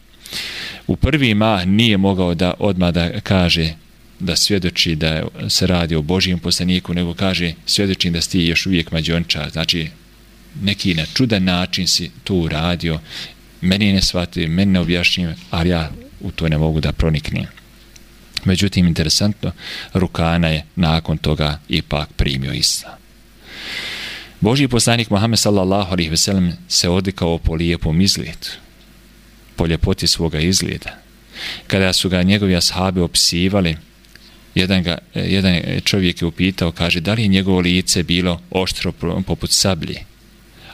U prvi mah nije mogao da odmah da kaže da svjedoči da se radi o Božijem poslaniku, nego kaže svjedočim da si još uvijek mađonča. Znači, neki na čudan način si to uradio, meni ne shvati, meni ne objašnjim, ali ja u to ne mogu da proniknem. Međutim, interesantno, Rukana je nakon toga ipak primio islam. Boži poslanik Muhammed sallallahu alaihi veselam se odlikao po lijepom izgledu, po ljepoti svoga izgleda. Kada su ga njegovi ashabi opsivali, jedan, ga, jedan čovjek je upitao, kaže, da li je njegovo lice bilo oštro poput sablje?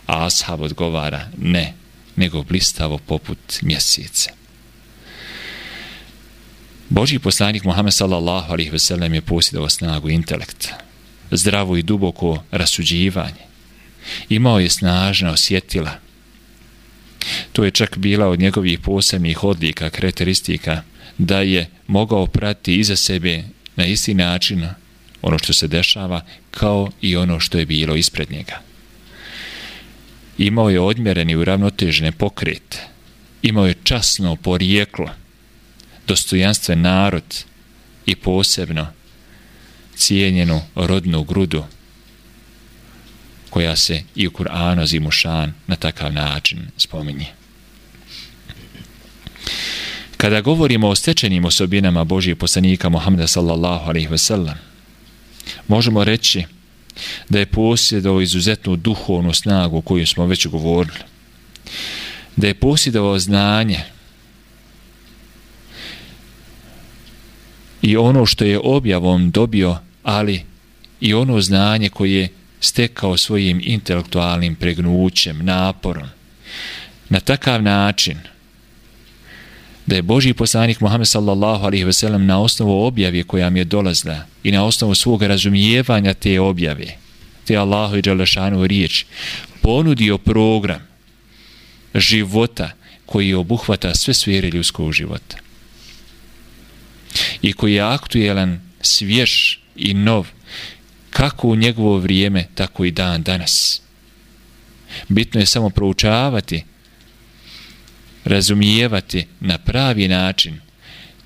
A ashab odgovara, ne, nego blistavo poput mjesece. Boži poslanik Muhammed sallallahu alaihi veselam je posjedao snagu intelekta, zdravo i duboko rasuđivanje, imao je snažna osjetila. To je čak bila od njegovih posebnih odlika, karakteristika, da je mogao prati iza sebe na isti način ono što se dešava, kao i ono što je bilo ispred njega. Imao je odmjereni i uravnotežne pokrete, imao je časno porijeklo, dostojanstven narod i posebno cijenjenu rodnu grudu koja se i u Kur'anu Zimušan na takav način spominje. Kada govorimo o stečenim osobinama Božije poslanika Muhammeda sallallahu alaihi ve sellem, možemo reći da je posjedao izuzetnu duhovnu snagu koju smo već govorili. Da je posjedao znanje i ono što je objavom dobio, ali i ono znanje koje je stekao svojim intelektualnim pregnućem, naporom. Na takav način da je Boži poslanik Muhammed sallallahu alaihi sellem na osnovu objave koja mi je dolazla i na osnovu svog razumijevanja te objave, te Allahu i Đalešanu riječ, ponudio program života koji obuhvata sve sfere ljudskog života i koji je aktuelan, svjež i nov kako u njegovo vrijeme, tako i dan danas. Bitno je samo proučavati, razumijevati na pravi način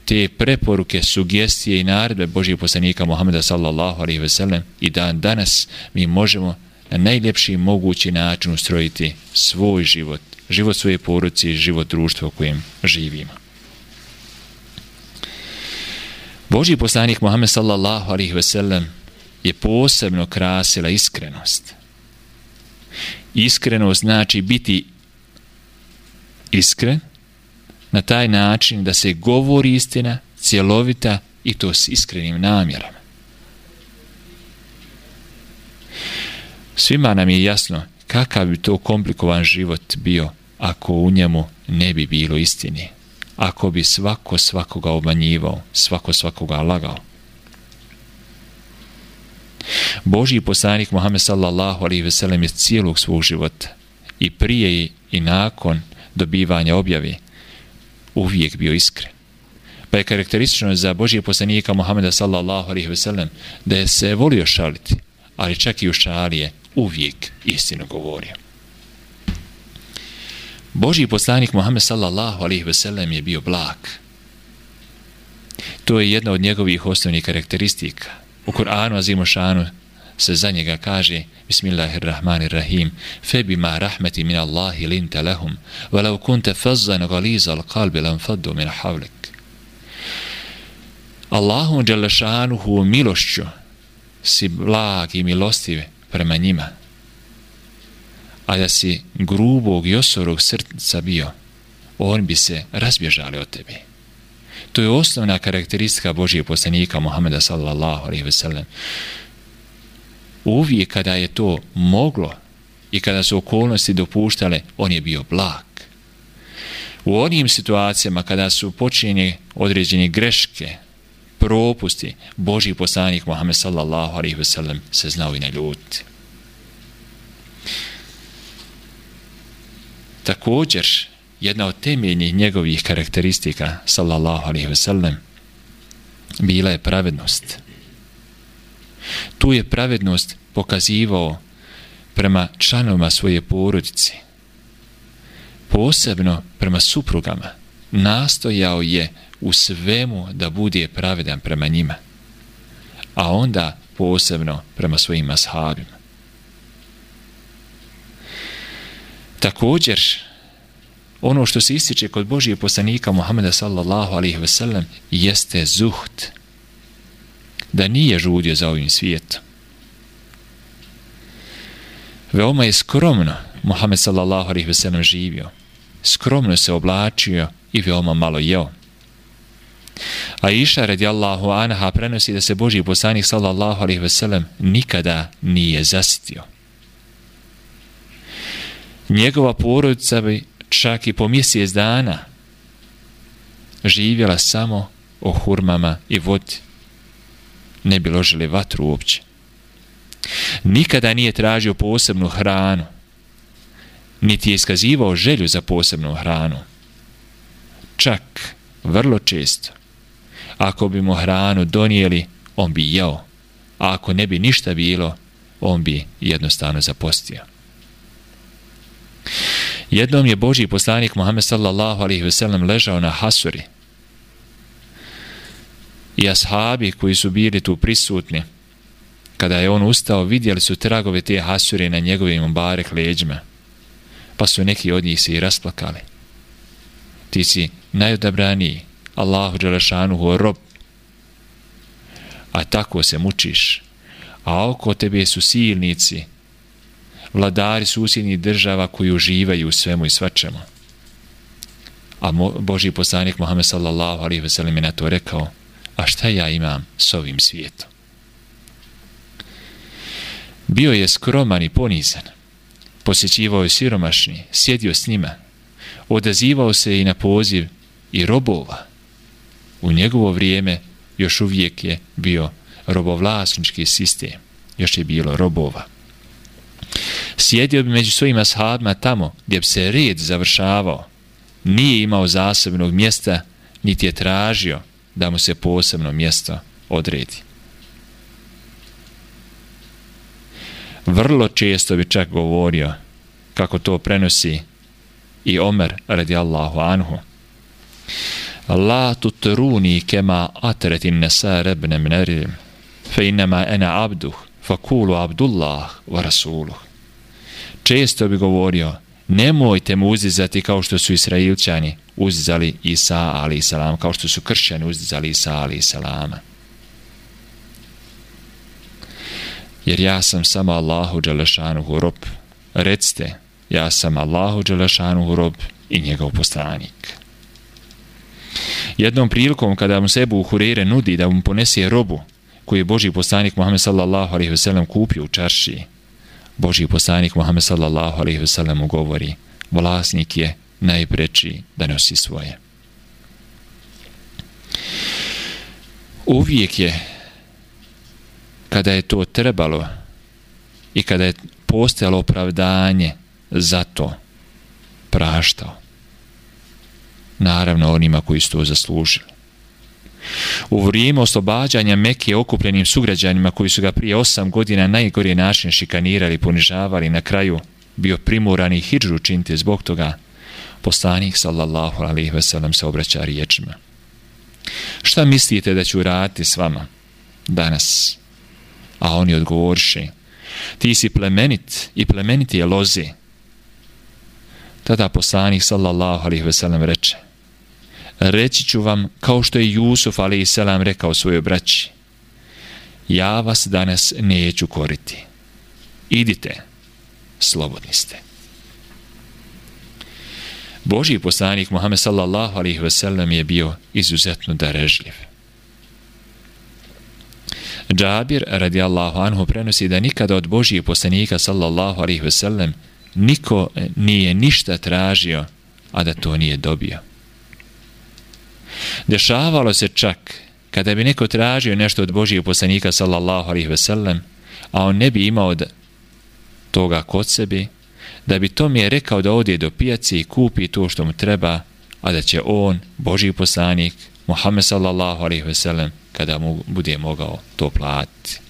te preporuke, sugestije i naredbe Božijeg poslanika Muhammeda sallallahu alaihi ve sellem i dan danas mi možemo na najljepši mogući način ustrojiti svoj život, život svoje poruci i život društva u kojem živimo. Božji poslanik Muhammed sallallahu alaihi ve sellem je posebno krasila iskrenost Iskrenost znači biti iskren na taj način da se govori istina, cjelovita i to s iskrenim namjerama. Svima nam je jasno kakav bi to komplikovan život bio ako u njemu ne bi bilo istini. Ako bi svako svakoga obmanjivao, svako svakoga lagao. Božji poslanik Muhammed sallallahu alaihi ve sellem je cijelog svog života i prije i nakon dobivanja objave uvijek bio iskren. Pa je karakteristično za Božije poslanika Muhammeda sallallahu alaihi ve sellem da je se volio šaliti, ali čak i u šali je uvijek istinu govorio. Božji poslanik Muhammed sallallahu alaihi ve sellem je bio blag. To je jedna od njegovih osnovnih karakteristika. U Kur'anu Azimu Šanu se za njega kaže Bismillahirrahmanirrahim Febi ma rahmeti min Allahi linte lahum Walau kunte fazzan galiza al kalbi lam faddu min havlik Allahum Đalešanuhu milošću si blag i milostiv prema njima a da si grubog i osorog srca bio on bi se razbježali od tebe. To je osnovna karakteristika Božije poslanika Muhameda sallallahu alaihi ve sellem uvijek kada je to moglo i kada su okolnosti dopuštale, on je bio blag. U onim situacijama kada su počinje određene greške, propusti, Boži poslanik Muhammed sallallahu alaihi ve sellem se znao i na ljuti. Također, jedna od temeljnih njegovih karakteristika sallallahu alaihi ve sellem bila je pravednost. Tu je pravednost pokazivao prema članovima svoje porodice. Posebno prema suprugama. Nastojao je u svemu da bude pravedan prema njima. A onda posebno prema svojim ashabima. Također, ono što se ističe kod Božije poslanika Muhammeda sallallahu alaihi ve sellem jeste zuht. Da nije žudio za ovim svijetom veoma je skromno Muhammed sallallahu alaihi ve sellem živio. Skromno se oblačio i veoma malo jeo. A iša radijallahu anha prenosi da se Boži poslanik sallallahu alaihi ve sellem nikada nije zasitio. Njegova porodica bi čak i po mjesec dana živjela samo o hurmama i vodi. Ne bi ložili vatru uopće nikada nije tražio posebnu hranu, niti je iskazivao želju za posebnu hranu. Čak, vrlo često, ako bi mu hranu donijeli, on bi jeo, a ako ne bi ništa bilo, on bi jednostavno zapostio. Jednom je Boži poslanik Muhammed sallallahu alaihi ve sellem ležao na hasuri i ashabi koji su bili tu prisutni kada je on ustao, vidjeli su tragove te hasure na njegovim barek leđima, pa su neki od njih se i rasplakali. Ti si najodabraniji, Allahu Đelešanuhu rob, a tako se mučiš, a oko tebe su silnici, vladari susjednih država koji uživaju u svemu i svačemu. A Boži poslanik Muhammed sallallahu alaihi ve sellem je na to rekao, a šta ja imam s ovim svijetom? Bio je skroman i ponizan. Posjećivao je siromašni, sjedio s njima. Odazivao se i na poziv i robova. U njegovo vrijeme još uvijek je bio robovlasnički sistem. Još je bilo robova. Sjedio bi među svojima sahabima tamo gdje bi se red završavao. Nije imao zasebnog mjesta, niti je tražio da mu se posebno mjesto odredi. vrlo često bi čak govorio kako to prenosi i Omer radijallahu anhu La tutruni kema atretin nesa rebne mnerim fe inema ena abduh fakulu abdullah wa rasuluh često bi govorio nemojte mu uzizati kao što su Israilčani uzdizali Isa ali salam kao što su kršćani uzdizali Isa ali salama jer ja sam samo Allahu Đalešanuhu rob recite, ja sam Allahu Đelešanu rob i njegov poslanik. Jednom prilikom kada mu sebu u Hurere nudi da mu ponese robu koju je Boži poslanik Muhammed sallallahu alaihi wasallam kupio u čaršiji Boži poslanik Muhammed sallallahu alaihi wasallam mu govori, vlasnik je najpreči da nosi svoje. Uvijek je kada je to trebalo i kada je postojalo opravdanje za to praštao. Naravno onima koji su to zaslužili. U vrijeme oslobađanja Mekije okupljenim sugrađanima koji su ga prije osam godina najgore način šikanirali, ponižavali, na kraju bio primoran i hijđu činiti zbog toga, poslanik sallallahu alaihi ve sellem se obraća riječima. Šta mislite da ću raditi s vama danas? A oni odgovoriše, ti si plemenit i plemeniti je loze. Tada poslanik sallallahu alaihi ve sellem reče, reći ću vam kao što je Jusuf alaihi selam rekao svojoj braći, ja vas danas neću koriti. Idite, slobodni ste. Boži poslanik Muhammed sallallahu alaihi ve sellem je bio izuzetno darežljiv. Džabir radijallahu anhu prenosi da nikada od Božijeg poslanika sallallahu alaihi ve sellem niko nije ništa tražio, a da to nije dobio. Dešavalo se čak kada bi neko tražio nešto od Božijeg poslanika sallallahu alaihi ve sellem, a on ne bi imao toga kod sebi, da bi to mi je rekao da odje do pijaci i kupi to što mu treba, a da će on, Božji poslanik, Muhammed sallallahu alaihi ve sellem, kada mu bude mogao to platiti.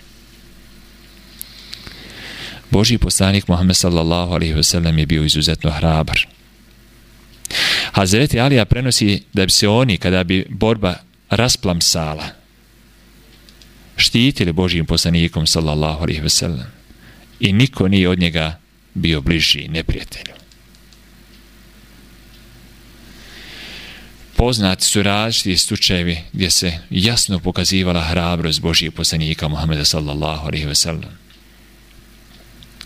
Božji poslanik Muhammed sallallahu alaihi ve sellem je bio izuzetno hrabar. Hazreti Alija prenosi da bi se oni, kada bi borba rasplamsala, štitili Božijim poslanikom sallallahu alaihi ve sellem i niko nije od njega bio bliži neprijatelju. Poznati su različiti slučajevi gdje se jasno pokazivala hrabrost Božijeg poslanika Muhammeda sallallahu alaihi ve sellem.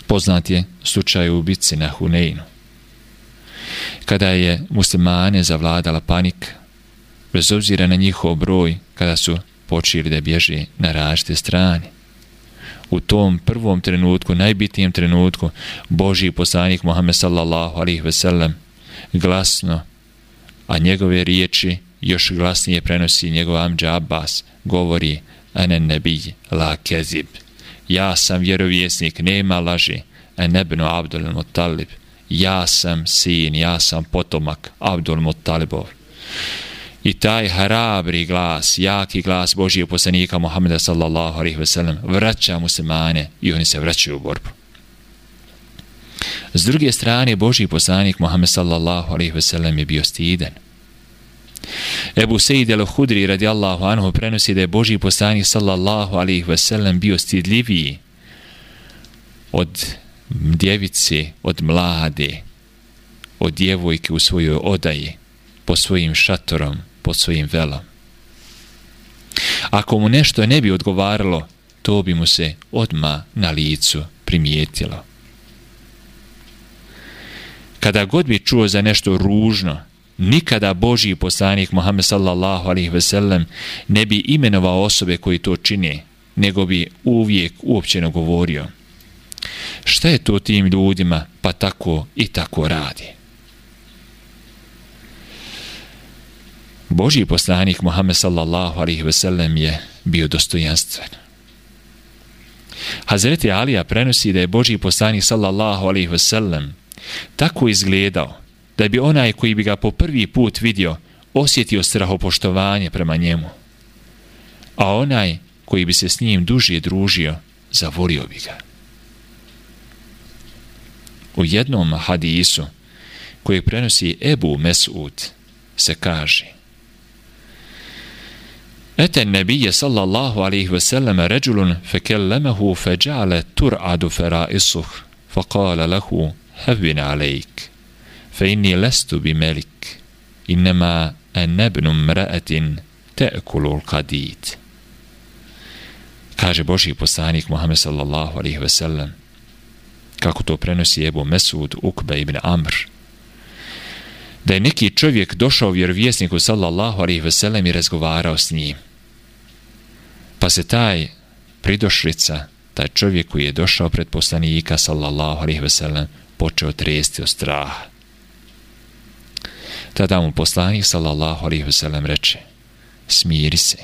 Poznat je slučaj u bitci na Huneinu. Kada je muslimane zavladala panika, bez obzira na njihov broj, kada su počeli da bježe na različite strane, u tom prvom trenutku, najbitnijem trenutku, Boži poslanik Muhammed sallallahu alaihi ve sellem glasno, a njegove riječi još glasnije prenosi njegov amđa Abbas, govori ene nebij la kezib. Ja sam vjerovjesnik, nema laži, a nebnu Abdul Muttalib. Ja sam sin, ja sam potomak Abdul Muttalibov. I taj hrabri glas, jaki glas Božijeg poslanika Muhammeda sallallahu alaihi ve sellem vraća muslimane i oni se vraćaju u borbu. S druge strane, Božiji poslanik Muhammed sallallahu alaihi ve sellem je bio stidan. Ebu Sejid el-Hudri radijallahu anhu prenosi da je Božiji poslanik sallallahu alaihi ve sellem bio stidljiviji od djevice, od mlade, od djevojke u svojoj odaji, po svojim šatorom, pod svojim velom. Ako mu nešto ne bi odgovaralo, to bi mu se odma na licu primijetilo. Kada god bi čuo za nešto ružno, nikada Božji poslanik Muhammed sallallahu alaihi ve sellem ne bi imenovao osobe koji to čine, nego bi uvijek uopćeno govorio. Šta je to tim ljudima pa tako i tako radi? Božji poslanik Muhammed sallallahu alaihi ve sellem je bio dostojanstven. Hazreti Alija prenosi da je Božji poslanik sallallahu alaihi ve sellem tako izgledao da bi onaj koji bi ga po prvi put vidio osjetio strahopoštovanje prema njemu. A onaj koji bi se s njim duže družio, zavorio bi ga. U jednom hadisu koji prenosi Ebu Mesud se kaže – أتى النبي صلى الله عليه وسلم رجل فكلمه فجعل ترعد فرائصه فقال له هون عليك فإني لست بملك إنما أنا ابن امرأة تأكل القديد. Kaže Boži poslanik Muhammed sallallahu alaihi ve sellem kako to prenosi Ebu Mesud, Ukbe ibn Amr, da je neki čovjek došao vjerovjesniku sallallahu alaihi veselem i razgovarao s njim. Pa se taj pridošlica, taj čovjek koji je došao pred poslanika sallallahu alaihi veselem, počeo tresti od straha. Tada mu poslanik sallallahu alaihi veselem reče, smiri se,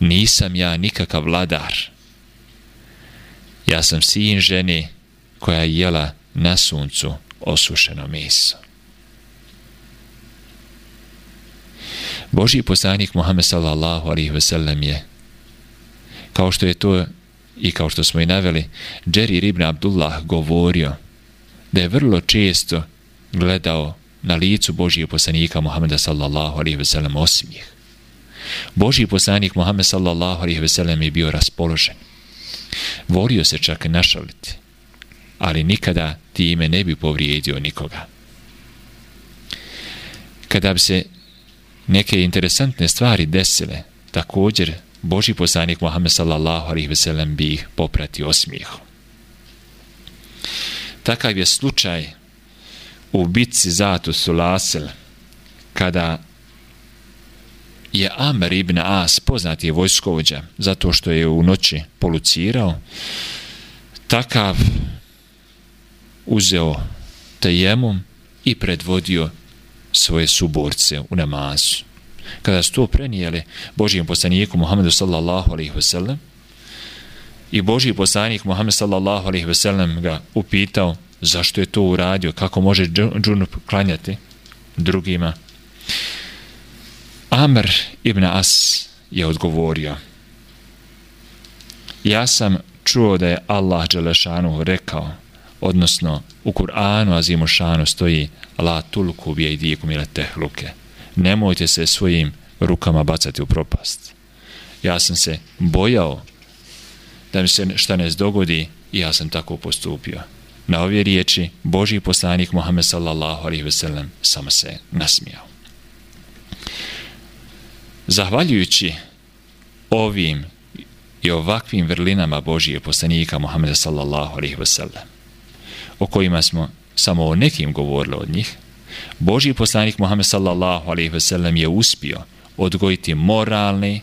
nisam ja nikakav vladar, ja sam sin žene koja je jela na suncu osušeno meso. Boži poslanik Muhammed sallallahu alaihi veselem je kao što je to i kao što smo i naveli Jerry ibn Abdullah govorio da je vrlo često gledao na licu Božijeg poslanika Muhammeda sallallahu alaihi veselem osmijeh. Božiji poslanik Muhammed sallallahu alaihi veselem je bio raspoložen. Volio se čak našaliti, ali nikada time ne bi povrijedio nikoga. Kada bi se neke interesantne stvari desile, također Boži poslanik Muhammed sallallahu alaihi ve sellem bi ih popratio osmijehom. Takav je slučaj u bitci Zatu Sulasel, kada je Amr ibn As, poznati je vojskovođa, zato što je u noći polucirao, takav uzeo tejemom i predvodio svoje suborce u namazu. Kada su to prenijeli Božijem poslaniku Muhammedu sallallahu alaihi wasallam i Božiji poslanik Muhammed sallallahu alaihi wasallam ga upitao zašto je to uradio, kako može džunup klanjati drugima. Amr ibn As je odgovorio ja sam čuo da je Allah Đelešanu rekao odnosno u Kur'anu Azimu Šanu stoji la tulku bi ila tehluke. Nemojte se svojim rukama bacati u propast. Ja sam se bojao da mi se šta ne dogodi i ja sam tako postupio. Na ove riječi Boži poslanik Muhammed sallallahu alaihi veselem samo se nasmijao. Zahvaljujući ovim i ovakvim vrlinama Božije poslanika Muhammeda sallallahu alaihi veselem o kojima smo samo o nekim govorili od njih, Boži poslanik Muhammed sallallahu alaihi ve sellem je uspio odgojiti moralne,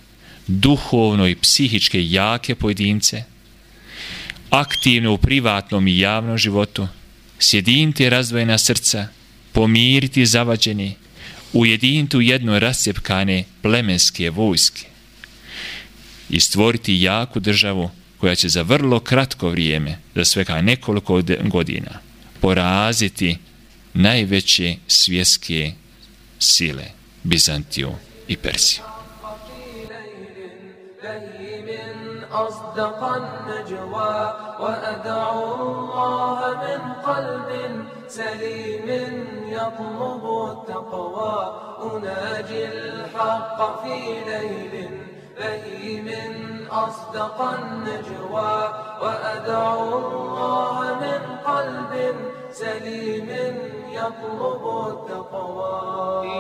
duhovno i psihičke jake pojedince, aktivne u privatnom i javnom životu, sjediniti razdvojena srca, pomiriti zavađeni, ujediniti u jedno rasjepkane plemenske vojske i stvoriti jaku državu koja će za vrlo kratko vrijeme, za svega nekoliko godina, poraziti najveće svjetske sile, Bizantiju i Persiju. أصدق النجوى وأدعو الله من قلب سليم يطلب التقوى أناجي الحق في ليل بهيم أصدق النجوى وأدعو الله من قلب سليم يطلب التقوى.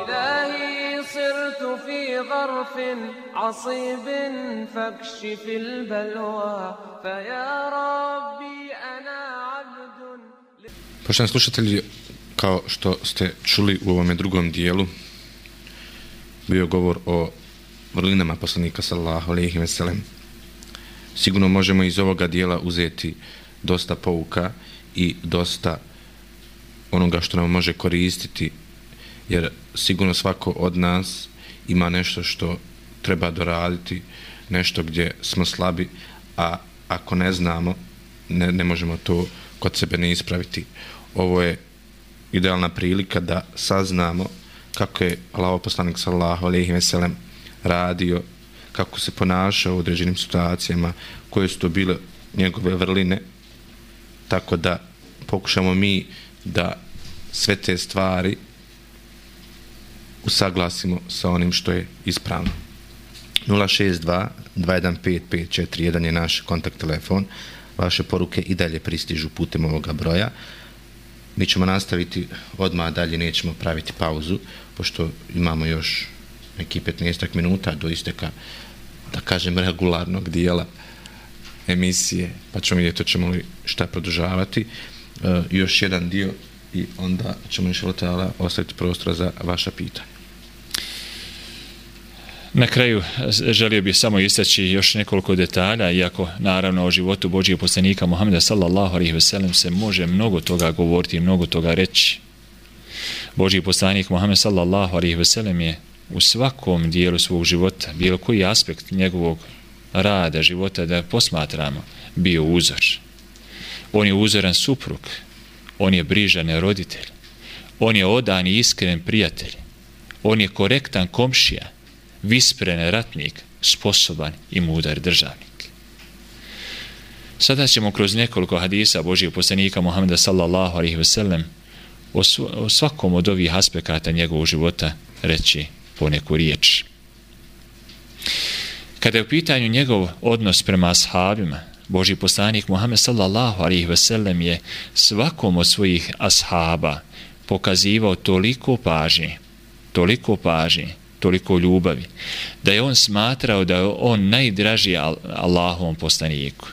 إلهي صرت في ظرف عصيب فاكشف البلوى. فيا ربي أنا عبد Poštovani slušatelji, kao što ste čuli u ovome drugom dijelu, bio govor o vrlinama poslanika sallahu alaihi veselem. Sigurno možemo iz ovoga dijela uzeti dosta pouka i dosta onoga što nam može koristiti, jer sigurno svako od nas ima nešto što treba doraditi, nešto gdje smo slabi, a ako ne znamo, ne, ne možemo to kod sebe ne ispraviti. Ovo je idealna prilika da saznamo kako je Allah poslanik sallahu alaihi veselem radio, kako se ponašao u određenim situacijama, koje su to bile njegove vrline, tako da pokušamo mi da sve te stvari usaglasimo sa onim što je ispravno. 062 215 541 je naš kontakt telefon. Vaše poruke i dalje pristižu putem ovoga broja. Mi ćemo nastaviti odmah dalje, nećemo praviti pauzu, pošto imamo još neki 15 minuta do isteka, da kažem, regularnog dijela emisije, pa ćemo vidjeti ćemo li šta produžavati. E, još jedan dio i onda ćemo inšalotala ostaviti prostora za vaša pitanja. Na kraju želio bih samo istaći još nekoliko detalja, iako naravno o životu Božijeg poslanika Muhammeda sallallahu alaihi ve sellem se može mnogo toga govoriti i mnogo toga reći. Božji poslanik Muhammed sallallahu alaihi ve sellem je u svakom dijelu svog života, bilo koji aspekt njegovog rada, života da posmatramo, bio uzor. On je uzoran suprug, on je brižan roditelj, on je odan i iskren prijatelj, on je korektan komšija, vispren ratnik, sposoban i mudar državnik. Sada ćemo kroz nekoliko hadisa Božijeg poslanika Muhammeda sallallahu alaihi ve sellem o svakom od ovih aspekata njegovog života reći poneku riječ. Kada je u pitanju njegov odnos prema ashabima, Boži poslanik Muhammed sallallahu alaihi ve sellem je svakom od svojih ashaba pokazivao toliko pažnje, toliko pažnje, toliko ljubavi, da je on smatrao da je on najdraži Allahovom poslaniku.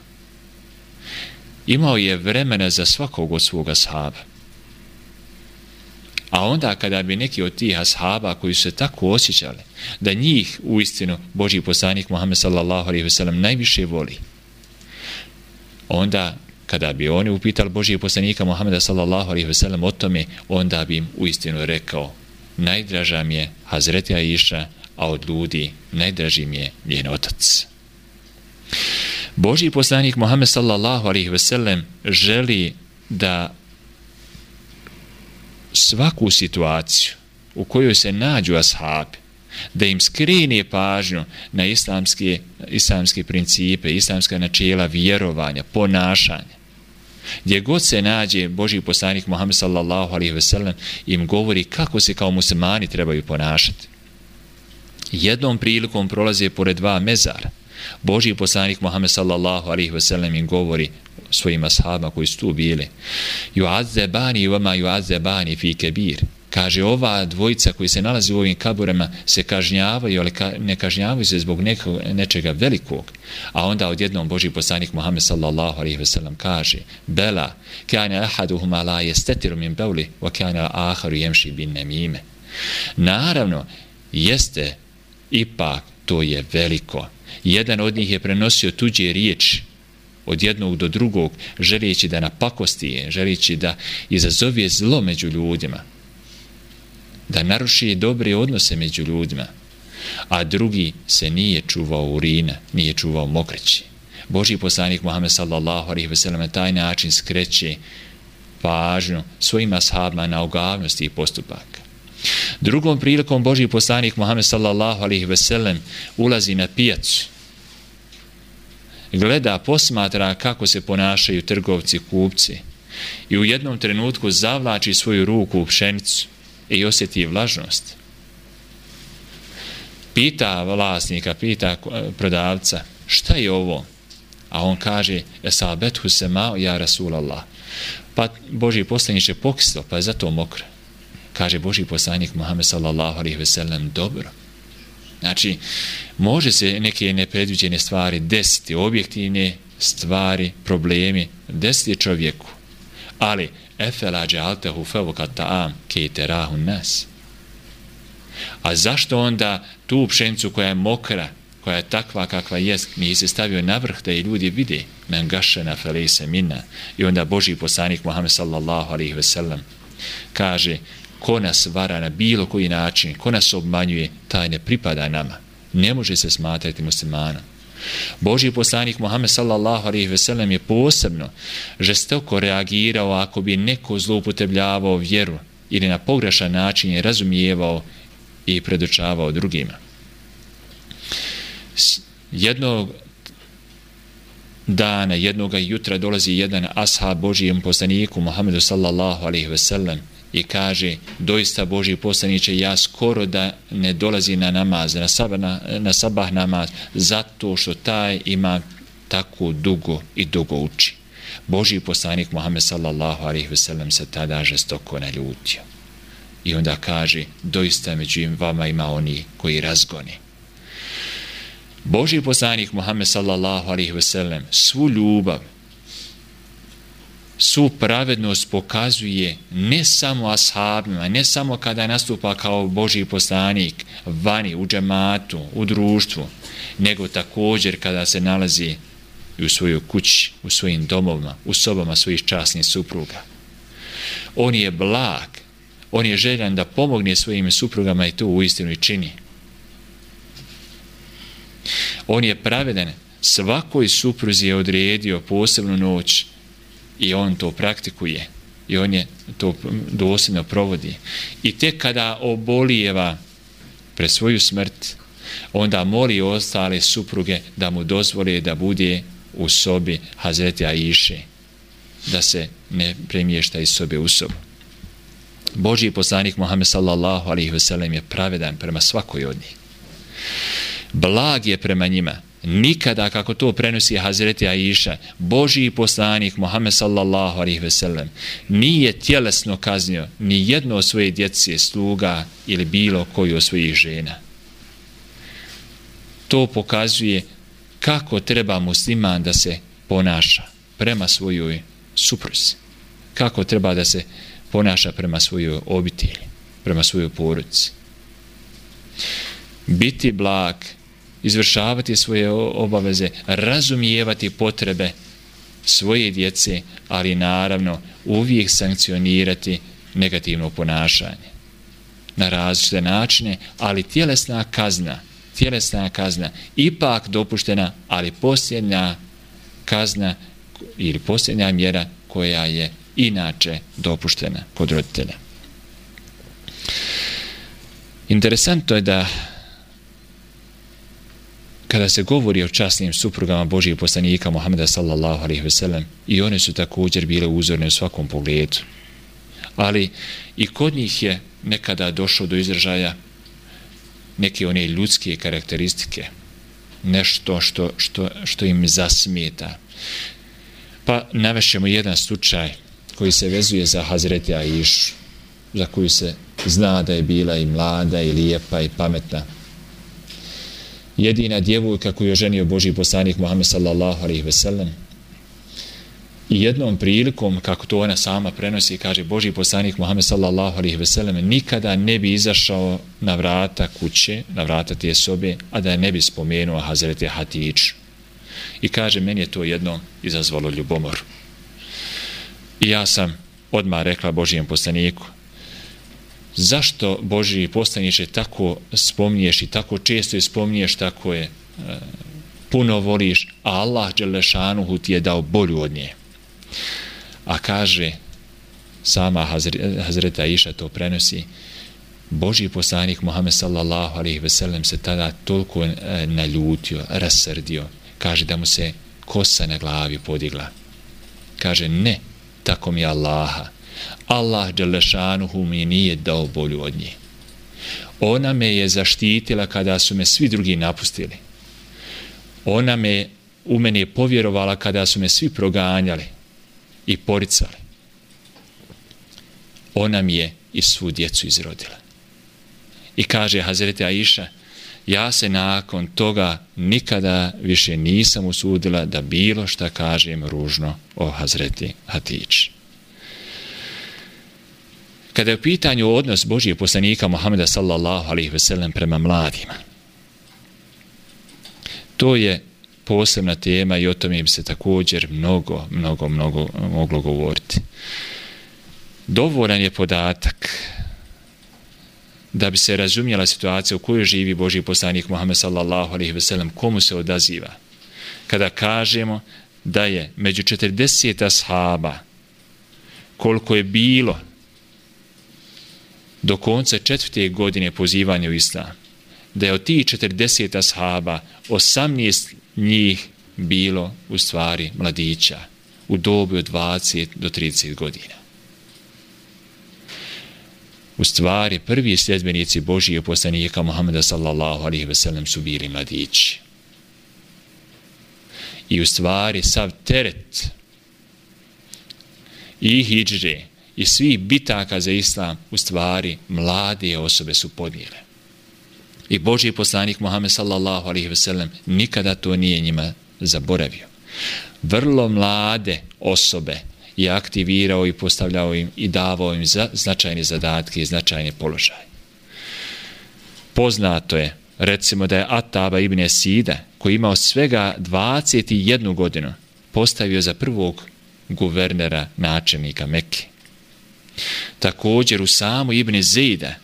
Imao je vremena za svakog od svoga ashaba. A onda kada bi neki od tih ashaba koji su se tako osjećali, da njih u istinu Boži poslanik Muhammed sallallahu alaihi ve sellem najviše voli, onda kada bi oni upitali Božije poslanika Muhammeda sallallahu alaihi ve sellem o tome, onda bi im u istinu rekao, najdraža mi je Hazreti Aisha, a od ljudi najdraži mi je njen otac. Božji poslanik Muhammed sallallahu alaihi ve sellem želi da svaku situaciju u kojoj se nađu ashabi, da im skrine pažnju na islamske, islamske principe, islamska načela vjerovanja, ponašanja. Gdje god se nađe Boži poslanik Muhammed sallallahu alaihi ve sellem im govori kako se kao muslimani trebaju ponašati. Jednom prilikom prolaze pored dva mezara. Božji poslanik Muhammed sallallahu alaihi ve sellem im govori svojim ashabima koji su tu bili. Ju'azzebani vama ju'azzebani fi kebir. Kaže, ova dvojica koji se nalazi u ovim kaburama se kažnjavaju, ali ka, ne kažnjavaju se zbog nekog, nečega velikog. A onda odjednom Boži poslanik Muhammed sallallahu alaihi ve sellem kaže, Bela, kjane ahaduhuma la jestetiru min bevli, wa kjane aharu jemši bin nemime. Naravno, jeste, ipak to je veliko. Jedan od njih je prenosio tuđe riječi, od jednog do drugog, želijeći da napakosti je, želijeći da izazove zlo među ljudima, da naruši dobre odnose među ljudima, a drugi se nije čuvao urina, nije čuvao mokreći. Boži poslanik Muhammed sallallahu alaihi ve sellem taj način skreće pažnju svojim ashabima na ogavnosti i postupak. Drugom prilikom Boži poslanik Muhammed sallallahu alaihi ve sellem ulazi na pijacu gleda, posmatra kako se ponašaju trgovci, kupci i u jednom trenutku zavlači svoju ruku u pšenicu i osjeti vlažnost. Pita vlasnika, pita eh, prodavca, šta je ovo? A on kaže, esabethu se mao, ja Rasulallah. Pa Boži poslanič je pokislo, pa je zato mokro. Kaže Boži poslanik Muhammed sallallahu alaihi ve sellem, dobro. Znači, može se neke nepredviđene stvari desiti, objektivne stvari, problemi, desiti čovjeku. Ali, efela džaltehu fevokat ta'am kejte rahu nas. A zašto onda tu pšenicu koja je mokra, koja je takva kakva je, nije se stavio na vrh da je ljudi vide, men gašena felise minna. I onda Boži poslanik Muhammed sallallahu alaihi ve sellem kaže, ko nas vara na bilo koji način, ko nas obmanjuje, taj ne pripada nama. Ne može se smatrati muslimanom. Boži poslanik Muhammed sallallahu alaihi ve sellem je posebno žestoko reagirao ako bi neko zloupotrebljavao vjeru ili na pogrešan način je razumijevao i predočavao drugima. Jednog dana, jednog jutra dolazi jedan ashab Božijem poslaniku Muhammedu sallallahu alaihi ve sellem i kaže doista Boži poslaniće ja skoro da ne dolazi na namaz na sabah, na, na sabah namaz zato što taj ima tako dugo i dugo uči. Boži poslanik Muhammed sallallahu alaihi ve sellem se tada žestoko naljutio. I onda kaže doista među vama ima oni koji razgoni. Boži poslanik Muhammed sallallahu alaihi ve sellem svu ljubav, su pravednost pokazuje ne samo ashabima, ne samo kada nastupa kao Boži poslanik vani, u džematu, u društvu, nego također kada se nalazi i u svojoj kući, u svojim domovima, u sobama svojih časnih supruga. On je blag, on je željan da pomogne svojim suprugama i to u istinu i čini. On je pravedan, svakoj supruzi je odredio posebnu noć i on to praktikuje i on je to dosljedno provodi. I tek kada obolijeva pre svoju smrt, onda moli ostale supruge da mu dozvole da bude u sobi Hazreti Aiše, da se ne premješta iz sobe u sobu. Božji poslanik Muhammed sallallahu alaihi ve sellem je pravedan prema svakoj od njih. Blag je prema njima. Nikada, kako to prenosi Hazreti Aisha, Božji poslanik Muhammed sallallahu alaihi ve sellem nije tjelesno kaznio ni jedno od svoje djece, sluga ili bilo koju od svojih žena. To pokazuje kako treba musliman da se ponaša prema svojoj supruzi. Kako treba da se ponaša prema svojoj obitelji, prema svojoj porodici. Biti blag, izvršavati svoje obaveze, razumijevati potrebe svoje djece, ali naravno uvijek sankcionirati negativno ponašanje na različite načine, ali tjelesna kazna, tjelesna kazna ipak dopuštena, ali posljednja kazna ili posljednja mjera koja je inače dopuštena kod roditelja. Interesantno je da kada se govori o časnim suprugama Božijeg poslanika Muhammeda sallallahu alaihi ve sellem i one su također bile uzorne u svakom pogledu. Ali i kod njih je nekada došlo do izražaja neke one ljudske karakteristike, nešto što, što, što im zasmeta. Pa navešemo jedan slučaj koji se vezuje za Hazreti Aiš, za koju se zna da je bila i mlada i lijepa i pametna. Jedina djevojka koju je ženio Boži poslanik Muhammed sallallahu alaihi ve sellem. I jednom prilikom, kako to ona sama prenosi, kaže Boži poslanik Muhammed sallallahu alaihi ve sellem, nikada ne bi izašao na vrata kuće, na vrata te sobe, a da ne bi spomenuo Hazreti Hatić. I kaže, meni je to jedno izazvalo ljubomor. I ja sam odmah rekla Božijem poslaniku, zašto Božji poslaniče tako spomniješ i tako često je spomniješ, tako je e, puno voliš, a Allah Đelešanuhu ti je dao bolju od nje. A kaže, sama Hazreta Iša to prenosi, Božji poslanik Muhammed sallallahu alaihi ve sellem se tada toliko e, naljutio, rasrdio, kaže da mu se kosa na glavi podigla. Kaže, ne, tako mi Allaha. Allah Đelešanuhu mi nije dao bolju od nje. Ona me je zaštitila kada su me svi drugi napustili. Ona me u mene je povjerovala kada su me svi proganjali i poricali. Ona mi je i svu djecu izrodila. I kaže Hazreti Aisha, ja se nakon toga nikada više nisam usudila da bilo šta kažem ružno o Hazreti Hatići. Kada je u pitanju odnos Božije poslanika Muhammeda sallallahu alaihi ve sellem prema mladima, to je posebna tema i o tome bi se također mnogo, mnogo, mnogo moglo govoriti. Dovoljan je podatak da bi se razumjela situacija u kojoj živi Boži poslanik Muhammed sallallahu alaihi ve sellem, komu se odaziva. Kada kažemo da je među 40 ashaba koliko je bilo do konca četvrte godine pozivanja u islam, da je od tih 40 ashaba 18 njih bilo u stvari mladića u dobi od 20 do 30 godina u stvari prvi sljedbenici Božije poslanika Muhammeda sallallahu alaihi ve sellem su bili mladići. I u stvari sav teret i hijđre i svih bitaka za islam u stvari mlade osobe su podijele. I Boži poslanik Muhammed sallallahu alaihi ve sellem nikada to nije njima zaboravio. Vrlo mlade osobe je aktivirao i postavljao im i davao im za, značajne zadatke i značajne položaje. Poznato je, recimo da je Ataba ibn Sida, koji imao svega 21 godinu, postavio za prvog guvernera načelnika Mekke. Također u samu Ibn Zejda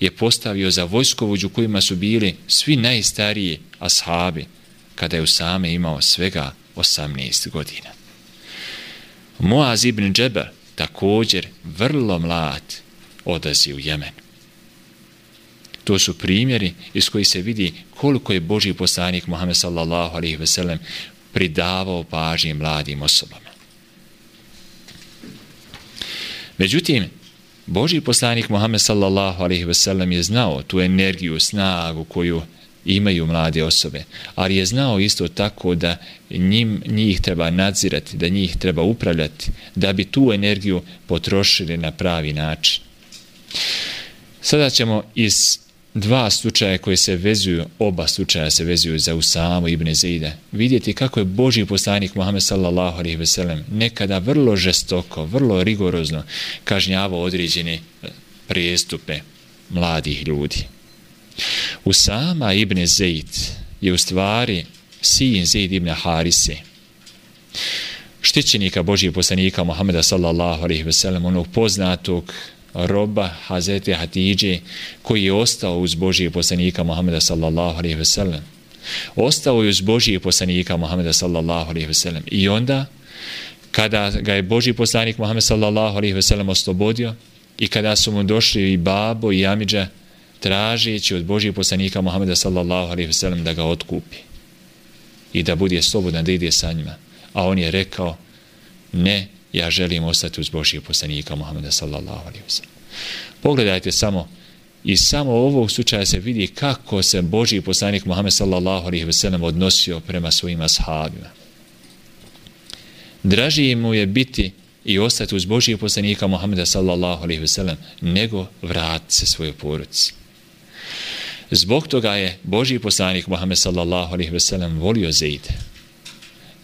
je postavio za vojskovođu kojima su bili svi najstariji ashabi kada je u same imao svega 18 godina. Moaz ibn Džeber također vrlo mlad odazi u Jemen. To su primjeri iz koji se vidi koliko je Boži poslanik Muhammed sallallahu alaihi ve sellem pridavao pažnje mladim osobama. Međutim, Boži poslanik Muhammed sallallahu alaihi ve sellem je znao tu energiju, snagu koju imaju mlade osobe, ali je znao isto tako da njim, njih treba nadzirati, da njih treba upravljati, da bi tu energiju potrošili na pravi način. Sada ćemo iz dva slučaja koje se vezuju, oba slučaja se vezuju za Usamu ibn Zejda, vidjeti kako je Boži poslanik Muhammed sallallahu alaihi ve sellem nekada vrlo žestoko, vrlo rigorozno kažnjavao određene e, prijestupe mladih ljudi. Usama ibn Zaid je u stvari sin Zaid ibn Harise, štićenika Božijeg poslanika Muhammeda sallallahu alaihi ve sellem, onog poznatog roba Hazreti Hatidje koji je ostao uz Božijeg poslanika Muhammeda sallallahu alaihi ve sellem. Ostao je uz Božijeg poslanika Muhammeda sallallahu alaihi ve sellem. I onda, kada ga je Božiji poslanik Muhammed sallallahu alaihi ve sellem oslobodio i kada su mu došli i babo i amidža tražeći od Božijeg poslanika Muhammeda sallallahu alaihi ve sellem da ga otkupi i da bude slobodan da ide sa njima. A on je rekao, ne, ja želim ostati uz Božijeg poslanika Muhammeda sallallahu alaihi wa sallam. Pogledajte samo, i samo ovog slučaja se vidi kako se Božji poslanik Muhammed sallallahu alaihi wa sallam odnosio prema svojim ashabima. Draži mu je biti i ostati uz Božijeg poslanika Muhammeda sallallahu alaihi wa sallam nego vratiti se svojoj poruci. Zbog toga je Božji poslanik Muhammed sallallahu alaihi wa sallam volio Zejde.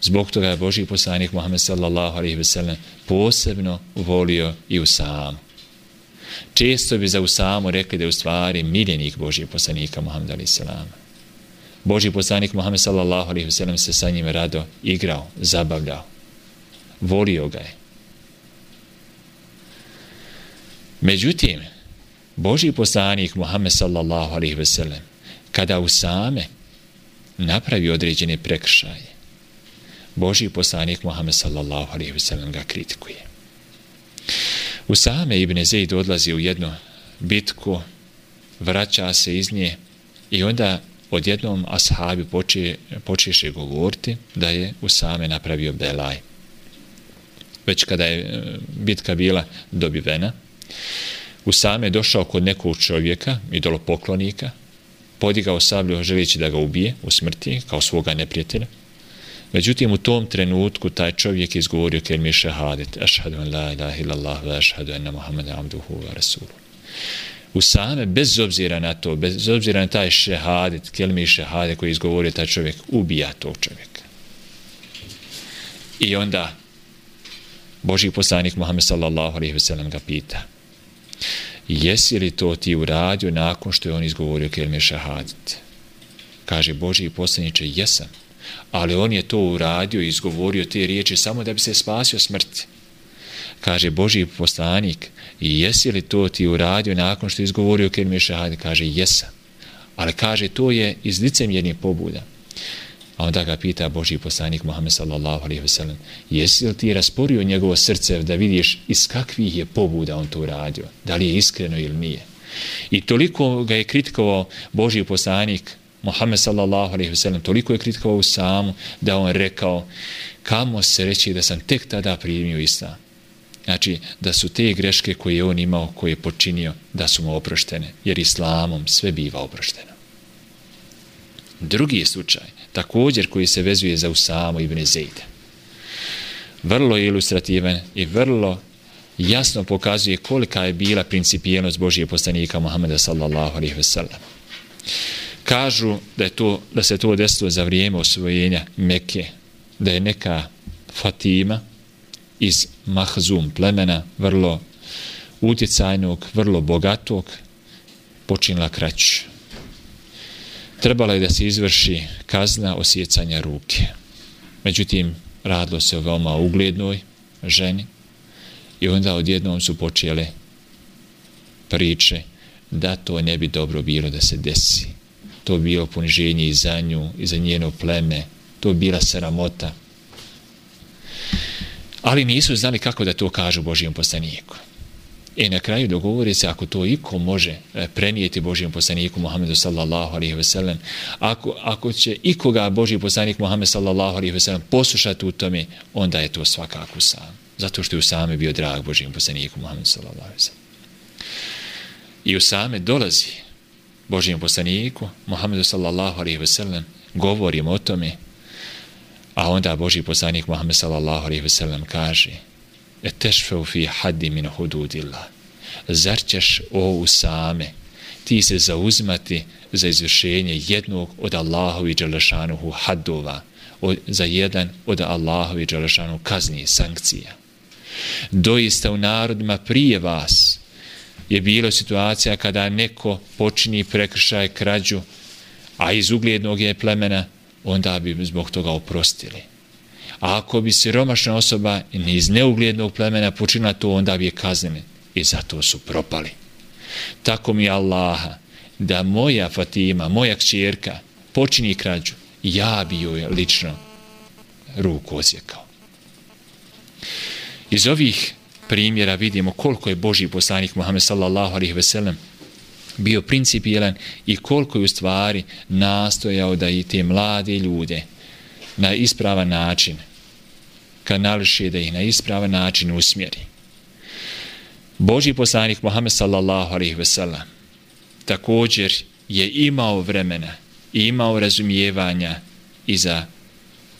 Zbog toga je Boži poslanik Muhammed sallallahu alaihi ve sellem posebno volio i Usamu. Često bi za Usamu rekli da je u stvari miljenik Boži poslanika Muhammed alaihi sallam. Boži poslanik Muhammed sallallahu alaihi ve sellem se sa njim rado igrao, zabavljao. Volio ga je. Međutim, Boži poslanik Muhammed sallallahu alaihi ve sellem kada Usame napravi određene prekršaje, Božji poslanik Muhammed sallallahu alaihi wa sallam ga kritikuje. Usame Ibn Zeid odlazi u jednu bitku, vraća se iz nje i onda odjednom ashabi poče, počeše govoriti da je Usame napravio belaj. Već kada je e, bitka bila dobivena, Usame je došao kod nekog čovjeka, idolopoklonika, podigao sablju želeći da ga ubije u smrti kao svoga neprijatelja, Međutim, u tom trenutku taj čovjek je izgovorio kelmi šehadet. Ašhadu an la ilaha illallah wa ašhadu anna Muhammed abduhu wa rasulu. U same, bez obzira na to, bez obzira na taj šehadet, kelmi šehadet koji je izgovorio taj čovjek, ubija tog čovjeka. I onda Boži poslanik Muhammed sallallahu alaihi wa sellem ga pita jesi li to ti uradio nakon što je on izgovorio kelmi šehadet? Kaže Boži poslaniče, jesam ali on je to uradio i izgovorio te riječi samo da bi se spasio smrti. Kaže Boži poslanik, i jesi li to ti uradio nakon što je izgovorio kelime šahade? Kaže, jesam. Ali kaže, to je iz licemjernih pobuda. A onda ga pita Boži poslanik Muhammed sallallahu alaihi ve sellem, jesi li ti rasporio njegovo srce da vidiš iz kakvih je pobuda on to uradio? Da li je iskreno ili nije? I toliko ga je kritikovao Boži poslanik Muhammed sallallahu alaihi ve sellem toliko je kritikovao samu da on rekao kamo se reći da sam tek tada primio islam. Znači da su te greške koje je on imao, koje je počinio, da su mu oproštene. Jer islamom sve biva oprošteno. Drugi slučaj, također koji se vezuje za Usamu ibn Zejde. Vrlo ilustrativan i vrlo jasno pokazuje kolika je bila principijelnost Božije poslanika Muhammeda sallallahu alaihi ve sellem. Kažu da, je to, da se to desilo za vrijeme osvojenja Mekke, da je neka Fatima iz Mahzum plemena, vrlo utjecajnog, vrlo bogatog, počinila kraću. Trebala je da se izvrši kazna osjecanja ruke. Međutim, radilo se o veoma uglednoj ženi i onda odjednom su počele priče da to ne bi dobro bilo da se desi. To bilo poniženje i za nju, i za njeno pleme. To bila sramota. Ali nisu znali kako da to kažu Božijem poslaniku. I na kraju dogovore se ako to iko može e, prenijeti Božijem poslaniku Muhammedu sallallahu alaihi ve sellem, ako, ako će ikoga Božiji poslanik Muhammed sallallahu alaihi ve sellem poslušati u tome, onda je to svakako sam. Zato što je Usame bio drag Božijem poslaniku Muhammedu sallallahu alaihi ve sellem. I Usame dolazi Božijem poslaniku Muhammedu sallallahu alaihi ve sellem, govorimo o tome, a onda Božiji poslanik Muhammed sallallahu alaihi ve sellem kaže et tešfeu fi haddi min hududillah. Zar ćeš o Usame ti se zauzmati za izvršenje jednog od Allahovi dželešanuhu haddova, od, za jedan od Allahovi dželešanuhu kazni sankcija. Doista u narodima prije vas je bila situacija kada neko počini prekršaj krađu, a iz ugljednog je plemena, onda bi zbog toga oprostili. A ako bi siromašna osoba iz neugljednog plemena počinila to, onda bi je kaznili. I zato su propali. Tako mi Allaha, da moja Fatima, moja kćerka, počini krađu, ja bi joj lično ruku osjekao. Iz ovih primjera vidimo koliko je Boži poslanik Muhammed sallallahu alaihi ve sellem bio principijelan i koliko je u stvari nastojao da i te mlade ljude na ispravan način kanališe da ih na ispravan način usmjeri. Boži poslanik Muhammed sallallahu alaihi ve sellem također je imao vremena i imao razumijevanja i za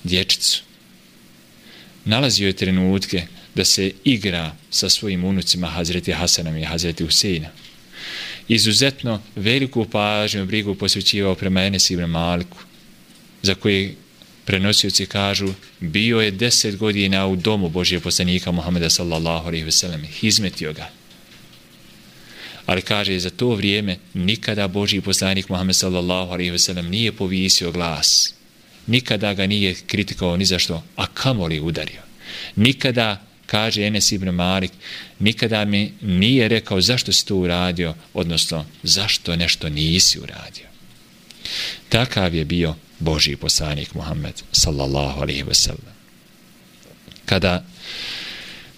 dječicu. Nalazio je trenutke da se igra sa svojim unucima Hazreti Hasanom i Hazreti Huseina. Izuzetno veliku pažnju i brigu posvećivao prema Enes ibn Maliku, za koje prenosioci kažu bio je deset godina u domu Božije poslanika Muhammeda sallallahu alaihi veselem, izmetio ga. Ali kaže, za to vrijeme nikada Božiji poslanik Muhammed sallallahu alaihi veselem nije povisio glas. Nikada ga nije kritikao ni zašto, a kamoli udario. Nikada, kaže Enes ibn Malik, nikada mi nije rekao zašto si to uradio, odnosno zašto nešto nisi uradio. Takav je bio Boži poslanik Muhammed sallallahu alaihi ve sellem. Kada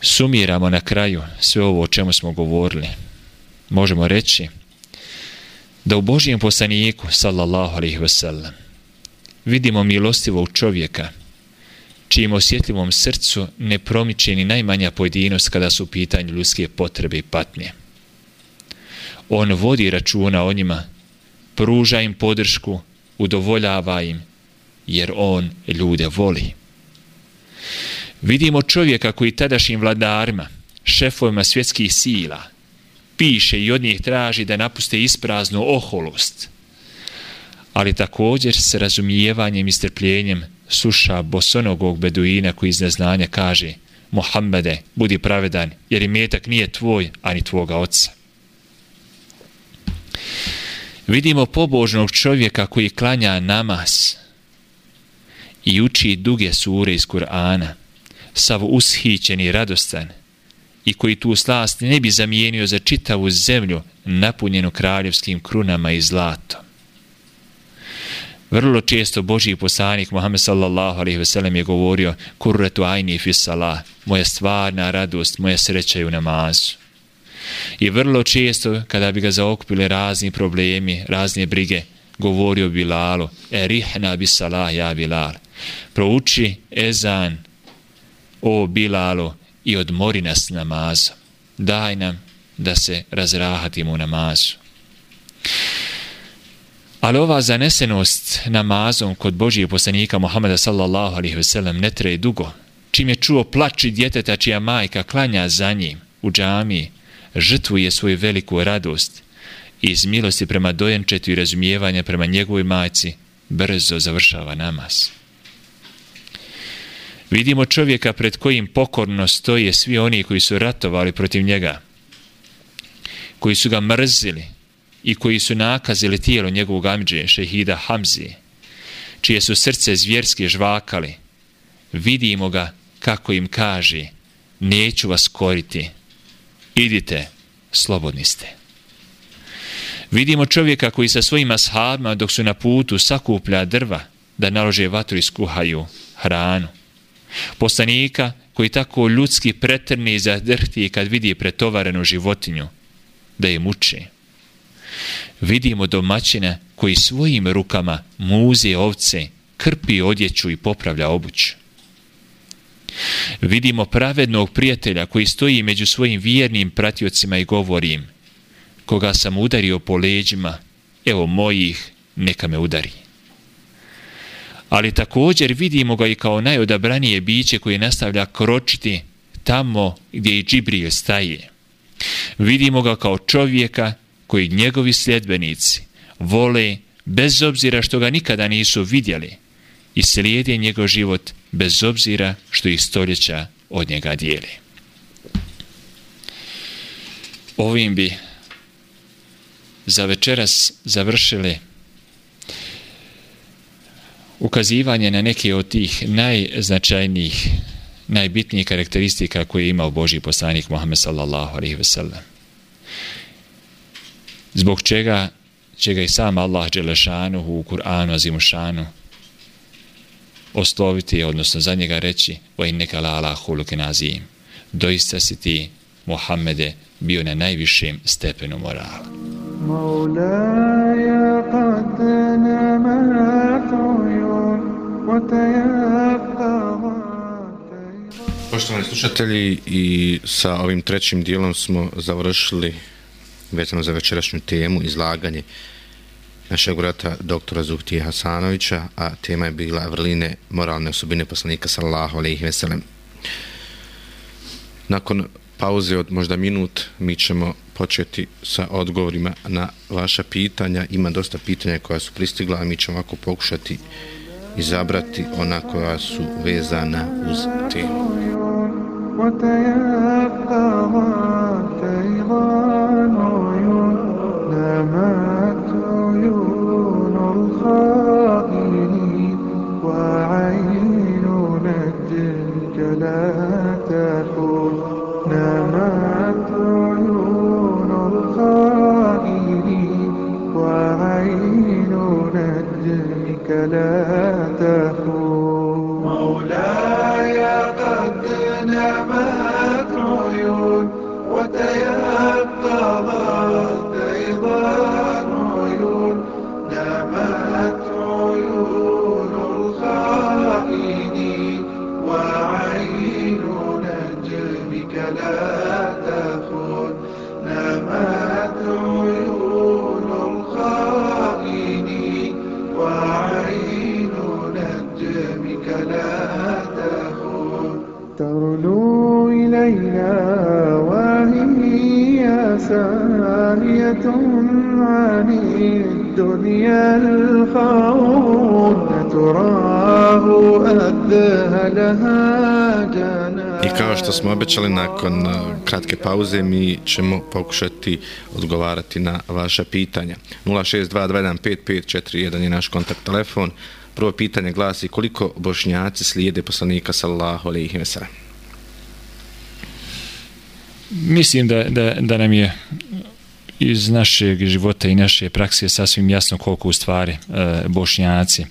sumiramo na kraju sve ovo o čemu smo govorili, možemo reći da u Božijem poslaniku sallallahu alaihi ve sellem vidimo milostivog čovjeka čijim osjetljivom srcu ne promiče ni najmanja pojedinost kada su u pitanju ljudske potrebe i patnje. On vodi računa o njima, pruža im podršku, udovoljava im, jer on ljude voli. Vidimo čovjeka koji tadašnjim vladarima, šefovima svjetskih sila, piše i od njih traži da napuste ispraznu oholost, ali također s razumijevanjem i strpljenjem sluša bosonogog beduina koji iz neznanja kaže Mohamede, budi pravedan, jer i metak nije tvoj, ani tvoga oca. Vidimo pobožnog čovjeka koji klanja namaz i uči duge sure iz Kur'ana, sav ushićen i radostan, i koji tu slast ne bi zamijenio za čitavu zemlju napunjenu kraljevskim krunama i zlatom. Vrlo često Božji poslanik Muhammed sallallahu alaihi veselem je govorio kurretu ajni fi salah, moja stvarna radost, moja sreća je u namazu. I vrlo često, kada bi ga zaokupili razni problemi, razne brige, govorio Bilalu, erihna bi salah ja Bilal. Prouči ezan, o Bilalu, i odmori nas namazom. Daj nam da se razrahatimo u namazu. Ali ova zanesenost namazom kod Božije poslanika Muhammeda sallallahu alaihi ve sellem ne treje dugo. Čim je čuo plači djeteta čija majka klanja za njim u džamiji, žrtvuje svoju veliku radost i iz milosti prema dojenčetu i razumijevanja prema njegovoj majci brzo završava namaz. Vidimo čovjeka pred kojim pokorno stoje svi oni koji su ratovali protiv njega, koji su ga mrzili i koji su nakazili tijelo njegovog amidže, šehida Hamzi, čije su srce zvjerske žvakali. Vidimo ga kako im kaže, neću vas koriti, idite, slobodni ste. Vidimo čovjeka koji sa svojim ashabima dok su na putu sakuplja drva da nalože vatru i skuhaju hranu. Postanika koji tako ljudski pretrni i zadrhti kad vidi pretovarenu životinju da je muče. Vidimo domaćina koji svojim rukama muze ovce, krpi odjeću i popravlja obuću. Vidimo pravednog prijatelja koji stoji među svojim vjernim pratiocima i govori im koga sam udario po leđima, evo mojih, neka me udari. Ali također vidimo ga i kao najodabranije biće koje nastavlja kročiti tamo gdje i Džibril staje. Vidimo ga kao čovjeka koji njegovi sljedbenici vole bez obzira što ga nikada nisu vidjeli i slijede njegov život bez obzira što ih stoljeća od njega dijeli. Ovim bi za večeras završili ukazivanje na neke od tih najznačajnijih, najbitnijih karakteristika koje je imao Boži poslanik Muhammed sallallahu alaihi ve sellem Zbog čega će ga i sam Allah Đelešanu u Kur'anu Azimušanu osloviti, odnosno za njega reći o in neka la ala huluke nazim. Doista si ti, Muhammede, bio na najvišem stepenu morala. مولاي قد نمت عيون وتيقظت Poštovani slušatelji, i sa ovim trećim dijelom smo završili vezano za večerašnju temu, izlaganje našeg vrata doktora Zuhtije Hasanovića, a tema je bila vrline moralne osobine poslanika sallahu alaihi veselem. Nakon pauze od možda minut mi ćemo početi sa odgovorima na vaša pitanja. Ima dosta pitanja koja su pristigla, a mi ćemo ovako pokušati izabrati ona koja su vezana uz temu. لقائي وعين نجمك لا نمت عيون الخائنين وعين نجمك لا تكون. مولاي قد نمت عيون I kao što smo obećali nakon uh, kratke pauze mi ćemo pokušati odgovarati na vaša pitanja. 062215541 je naš kontakt telefon. Prvo pitanje glasi koliko bošnjaci slijede poslanika sallahu alaihi wa Mislim da, da, da nam je iz našeg života i naše prakse sasvim jasno koliko u stvari e, bošnjaci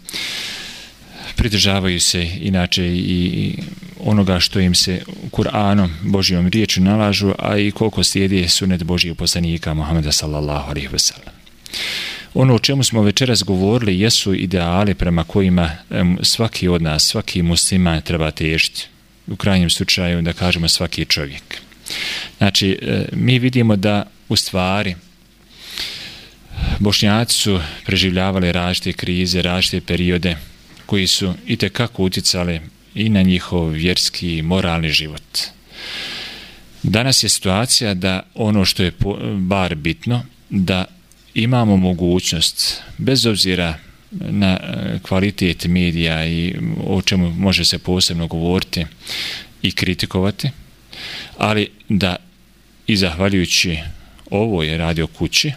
pridržavaju se inače i onoga što im se Kur'anom, Božijom riječu nalažu, a i koliko slijedi sunet Božijeg poslanika Muhammeda sallallahu alaihi wa sallam. Ono o čemu smo večeras govorili jesu ideali prema kojima svaki od nas, svaki musliman treba težiti. U krajnjem slučaju da kažemo svaki čovjek. Znači, e, mi vidimo da u stvari bošnjaci su preživljavali različite krize, različite periode koji su i kako uticali i na njihov vjerski i moralni život. Danas je situacija da ono što je bar bitno, da imamo mogućnost, bez obzira na e, kvalitet medija i o čemu može se posebno govoriti i kritikovati, ali da i zahvaljujući ovo je radio kući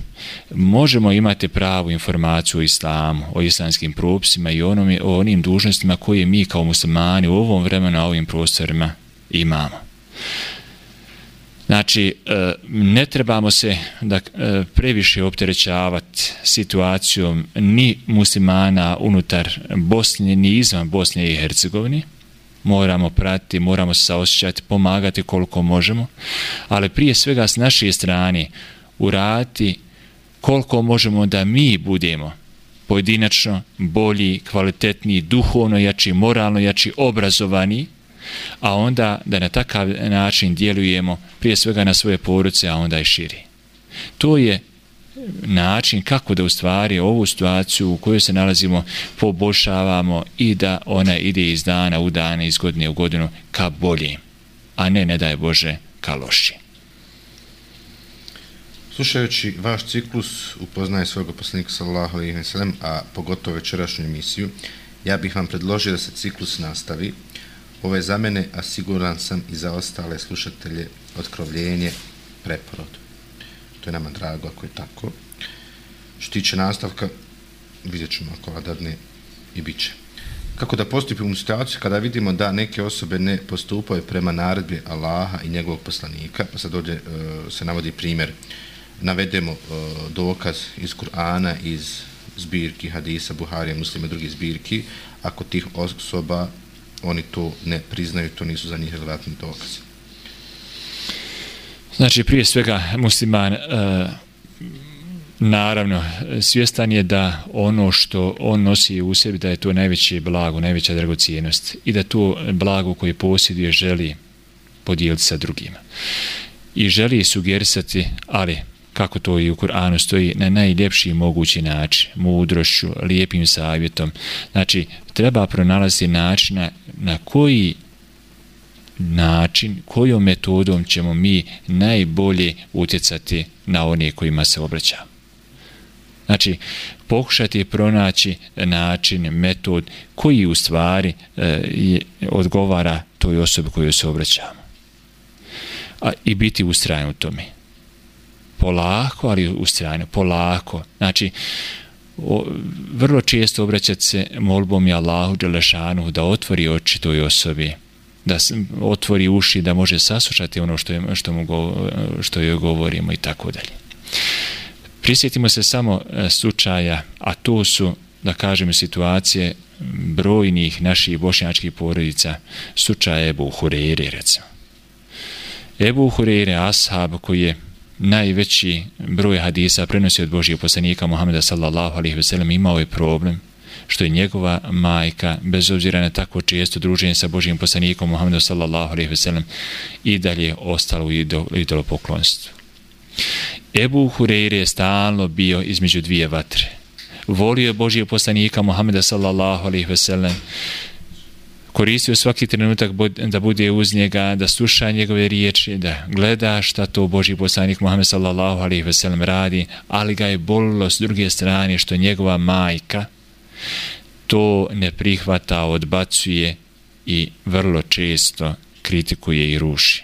možemo imati pravu informaciju o islamu, o islamskim propisima i onom, o onim dužnostima koje mi kao muslimani u ovom vremenu na ovim prostorima imamo. Znači, e, ne trebamo se da e, previše opterećavati situacijom ni muslimana unutar Bosne, ni izvan Bosne i Hercegovine. Moramo pratiti, moramo se saosjećati, pomagati koliko možemo, ali prije svega s naše strane urati koliko možemo da mi budemo pojedinačno bolji, kvalitetniji, duhovno jači, moralno jači, obrazovani, a onda da na takav način djelujemo prije svega na svoje poruce, a onda i širi. To je način kako da u stvari ovu situaciju u kojoj se nalazimo poboljšavamo i da ona ide iz dana u dana, iz godine u godinu ka bolje, a ne, ne daje Bože, ka loši. Slušajući vaš ciklus upoznaje svog poslanika sallallahu alaihi ve sellem, a pogotovo večerašnju emisiju, ja bih vam predložio da se ciklus nastavi Ovo je za mene, a siguran sam i za ostale slušatelje, otkrovljenje, preporod. To je nama drago ako je tako. Što tiče nastavka, vidjet ćemo ako ladadne i bit će. Kako da postupimo u situaciju kada vidimo da neke osobe ne postupaju prema naredbi Allaha i njegovog poslanika, pa sad ovdje uh, se navodi primjer, navedemo uh, dokaz iz Kur'ana, iz zbirki hadisa, Buharija, muslima i drugih zbirki, ako tih osoba oni to ne priznaju, to nisu za njih relevantni dokazi. Znači, prije svega, musliman, e, naravno, svjestan je da ono što on nosi u sebi, da je to najveće blago, najveća dragocijenost i da to blago koje posjeduje želi podijeliti sa drugima. I želi sugerisati, ali kako to i u Kur'anu stoji, na najljepši mogući način, mudrošću, lijepim savjetom. Znači, treba pronalaziti načina na koji način, kojom metodom ćemo mi najbolje utjecati na one kojima se obraćamo. Znači, pokušati pronaći način, metod koji u stvari e, odgovara toj osobi koju se obraćamo. A, I biti ustrajan u tome polako, ali ustrajno, polako. Znači, o, vrlo često obraćati se molbom i Allahu Đelešanu da otvori oči toj osobi, da otvori uši, da može saslušati ono što, je, što, mu go, što joj govorimo i tako dalje. Prisjetimo se samo e, slučaja, a to su, da kažemo, situacije brojnih naših bošnjačkih porodica, slučaja Ebu Hureyre, recimo. Ebu Hureyre, ashab koji je najveći broj hadisa prenosi od Božijeg poslanika Muhammeda sallallahu alaihi ve sellem imao je problem što je njegova majka, bez obzira na tako često druženje sa Božijim poslanikom Muhammedom sallallahu alaihi veselam i dalje ostalo u idolopoklonstvu. Ebu Hureyre je stalno bio između dvije vatre. Volio je Božijeg poslanika Muhammeda sallallahu alaihi veselam koristio svaki trenutak da bude uz njega, da sluša njegove riječi, da gleda šta to Boži poslanik Muhammed sallallahu alaihi veselam radi, ali ga je bolilo s druge strane što njegova majka to ne prihvata, odbacuje i vrlo često kritikuje i ruši.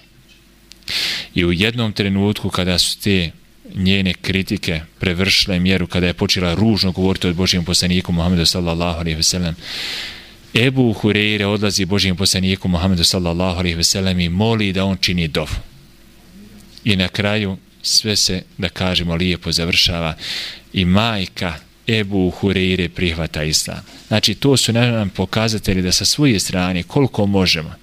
I u jednom trenutku kada su te njene kritike prevršile mjeru, kada je počela ružno govoriti od Božijem poslaniku Muhammedu sallallahu alaihi ve sellem, Ebu Hureyre odlazi Božijem poslaniku Muhammedu sallallahu alaihi veselem i moli da on čini dovu. I na kraju sve se, da kažemo, lijepo završava i majka Ebu Hureyre prihvata islam. Znači, to su nam pokazatelji da sa svoje strane, koliko možemo,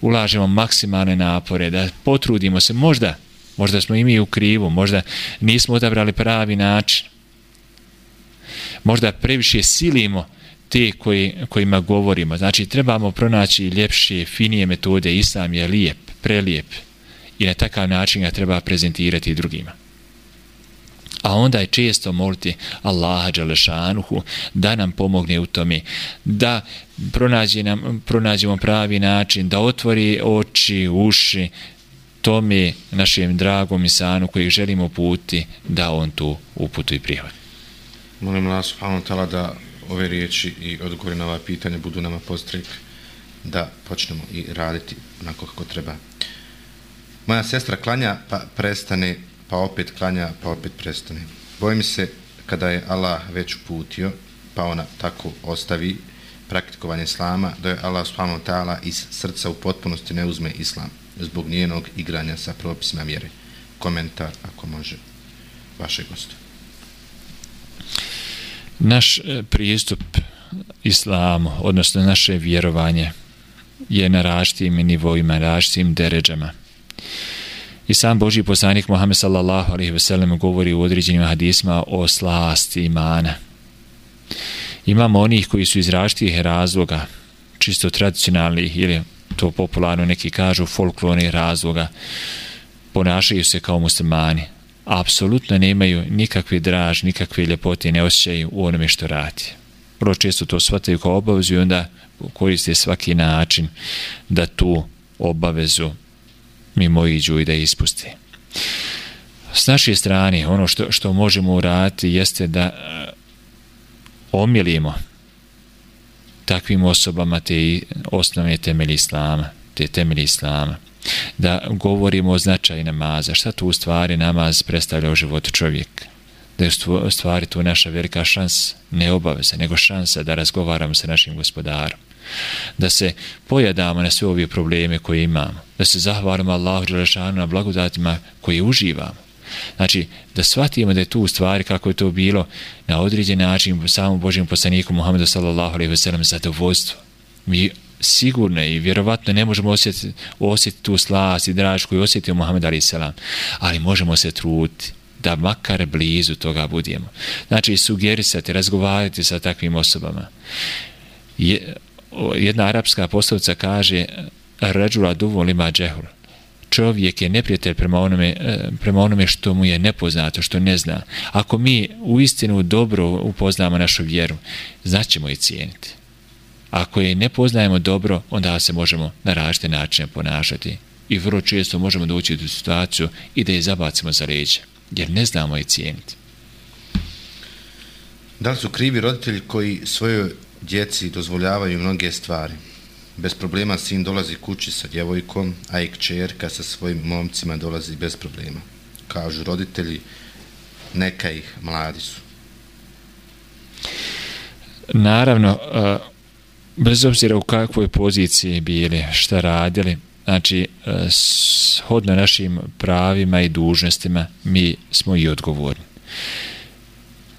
ulažemo maksimalne napore, da potrudimo se, možda, možda smo i mi u krivu, možda nismo odabrali pravi način, možda previše silimo te koji, kojima govorimo. Znači, trebamo pronaći ljepše, finije metode. Islam je lijep, prelijep i na takav način ga treba prezentirati drugima. A onda je često moliti Allaha Đalešanuhu da nam pomogne u tome, da pronađe nam, pronađemo pravi način, da otvori oči, uši, tome našem dragom insanu kojeg želimo puti da on tu uputu i prihvat. Molim Allah subhanahu ta'ala da ove riječi i odgovori na ova pitanja budu nama postrik da počnemo i raditi onako kako treba. Moja sestra klanja pa prestane, pa opet klanja, pa opet prestane. Bojim se kada je Allah već uputio, pa ona tako ostavi praktikovanje islama, da je Allah subhanahu ta'ala iz srca u potpunosti ne uzme islam zbog njenog igranja sa propisima vjere. Komentar, ako može, vaše gostu. Naš e, pristup islamu, odnosno naše vjerovanje, je na raštim nivoima, raštim deređama. I sam Boži poslanik Muhammed sallallahu alaihi ve sellem govori u određenim hadisma o slasti imana. Imamo onih koji su iz različitih razloga, čisto tradicionalnih ili to popularno neki kažu folklornih razloga, ponašaju se kao muslimani. Apsolutno nemaju nikakve draž, nikakve ljepote ne osjećaju u onome što radi. Vrlo često to shvataju kao obavezu i onda koriste svaki način da tu obavezu mimo iđu i da ispusti. S naše strane, ono što, što možemo uraditi jeste da e, omilimo takvim osobama te osnovne temelji islama, te temelji islama, da govorimo o značaju namaza, šta tu u stvari namaz predstavlja u životu čovjeka, da je u stvari tu naša velika šans, ne obaveza, nego šansa da razgovaramo sa našim gospodarom, da se pojedamo na sve ove probleme koje imamo, da se zahvalimo Allahu Đelešanu na blagodatima koje uživamo. Znači, da shvatimo da je tu u stvari kako je to bilo na određen način samom Božim poslaniku Muhammedu sallallahu alaihi ve sellem zadovoljstvo. Mi sigurno i vjerovatno ne možemo osjetiti, osjetiti tu slast i draž koju osjetio Muhammed alaihi sallam, ali možemo se truditi da makar blizu toga budemo. Znači, sugerisati, razgovarati sa takvim osobama. Je, jedna arapska poslovica kaže ređula duvol ima džehul čovjek je neprijatelj prema onome, e, prema onome što mu je nepoznato, što ne zna. Ako mi u istinu dobro upoznamo našu vjeru, znaćemo i cijeniti. Ako je ne poznajemo dobro, onda se možemo na različite načine ponašati. I vrlo često možemo doći u situaciju i da je zabacimo za ređe, jer ne znamo je cijeniti. Da li su krivi roditelji koji svojoj djeci dozvoljavaju mnoge stvari? Bez problema sin dolazi kući sa djevojkom, a i kćerka sa svojim momcima dolazi bez problema. Kažu roditelji, neka ih mladi su. Naravno, e, bez obzira u kakvoj poziciji bili, šta radili, znači, e, shodno našim pravima i dužnostima, mi smo i odgovorni.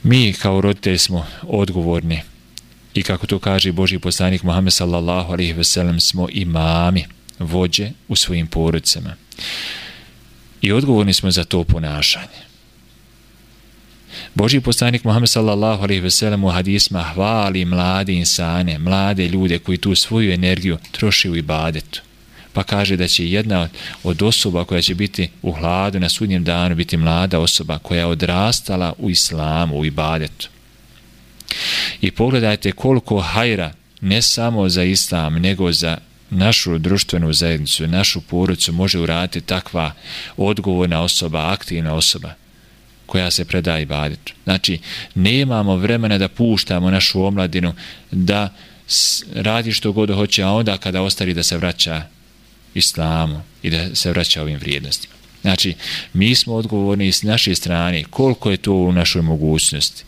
Mi kao roditelji smo odgovorni i kako to kaže Boži poslanik Muhammed sallallahu alaihi ve sellem smo imami, vođe u svojim porodicama. I odgovorni smo za to ponašanje. Boži poslanik Muhammed sallallahu alaihi ve sellem u hadisma hvali mlade insane, mlade ljude koji tu svoju energiju troši u ibadetu. Pa kaže da će jedna od osoba koja će biti u hladu na sudnjem danu biti mlada osoba koja je odrastala u islamu, u ibadetu. I pogledajte koliko hajra, ne samo za islam, nego za našu društvenu zajednicu, našu porucu može uraditi takva odgovorna osoba, aktivna osoba koja se predaje badetu. Znači, nemamo vremena da puštamo našu omladinu da radi što god hoće, a onda kada ostari da se vraća islamu i da se vraća ovim vrijednostima. Znači, mi smo odgovorni s naše strane koliko je to u našoj mogućnosti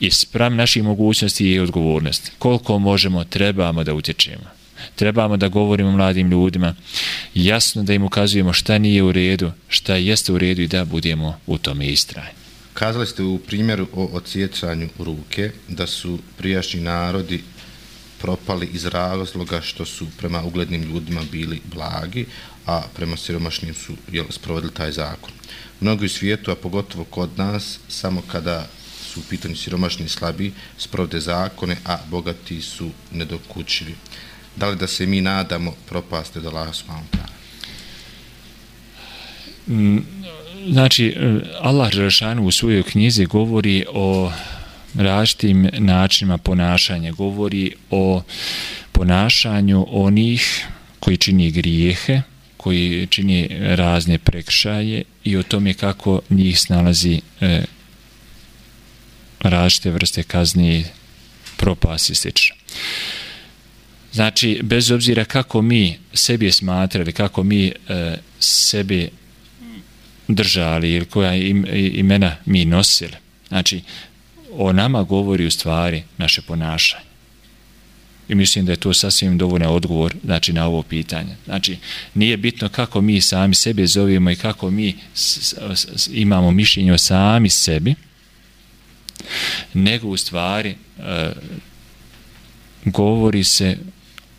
i sprem naših mogućnosti i odgovornosti. Koliko možemo, trebamo da utječemo. Trebamo da govorimo mladim ljudima, jasno da im ukazujemo šta nije u redu, šta jeste u redu i da budemo u tome istrajni. Kazali ste u primjeru o odsjecanju ruke da su prijašnji narodi propali iz razloga što su prema uglednim ljudima bili blagi, a prema siromašnim su jel, sprovodili taj zakon. Mnogi u svijetu, a pogotovo kod nas, samo kada su u pitanju siromašni i slabi, sprovode zakone, a bogati su nedokućivi. Da li da se mi nadamo propaste do Allah s.w.t. Mm, znači, e, Allah Žešanu u svojoj knjizi govori o različitim načinima ponašanja, govori o ponašanju onih koji čini grijehe koji čini razne prekršaje i o tome kako njih snalazi e, različite vrste kazni propasi i. Znači, bez obzira kako mi sebi smatrali, kako mi e, sebi držali ili koja im, imena mi nosili, znači, o nama govori u stvari naše ponašanje. I mislim da je to sasvim dovoljno odgovor znači, na ovo pitanje. Znači, nije bitno kako mi sami sebe zovemo i kako mi s, s, s, imamo mišljenje o sami sebi, nego u stvari e, govori se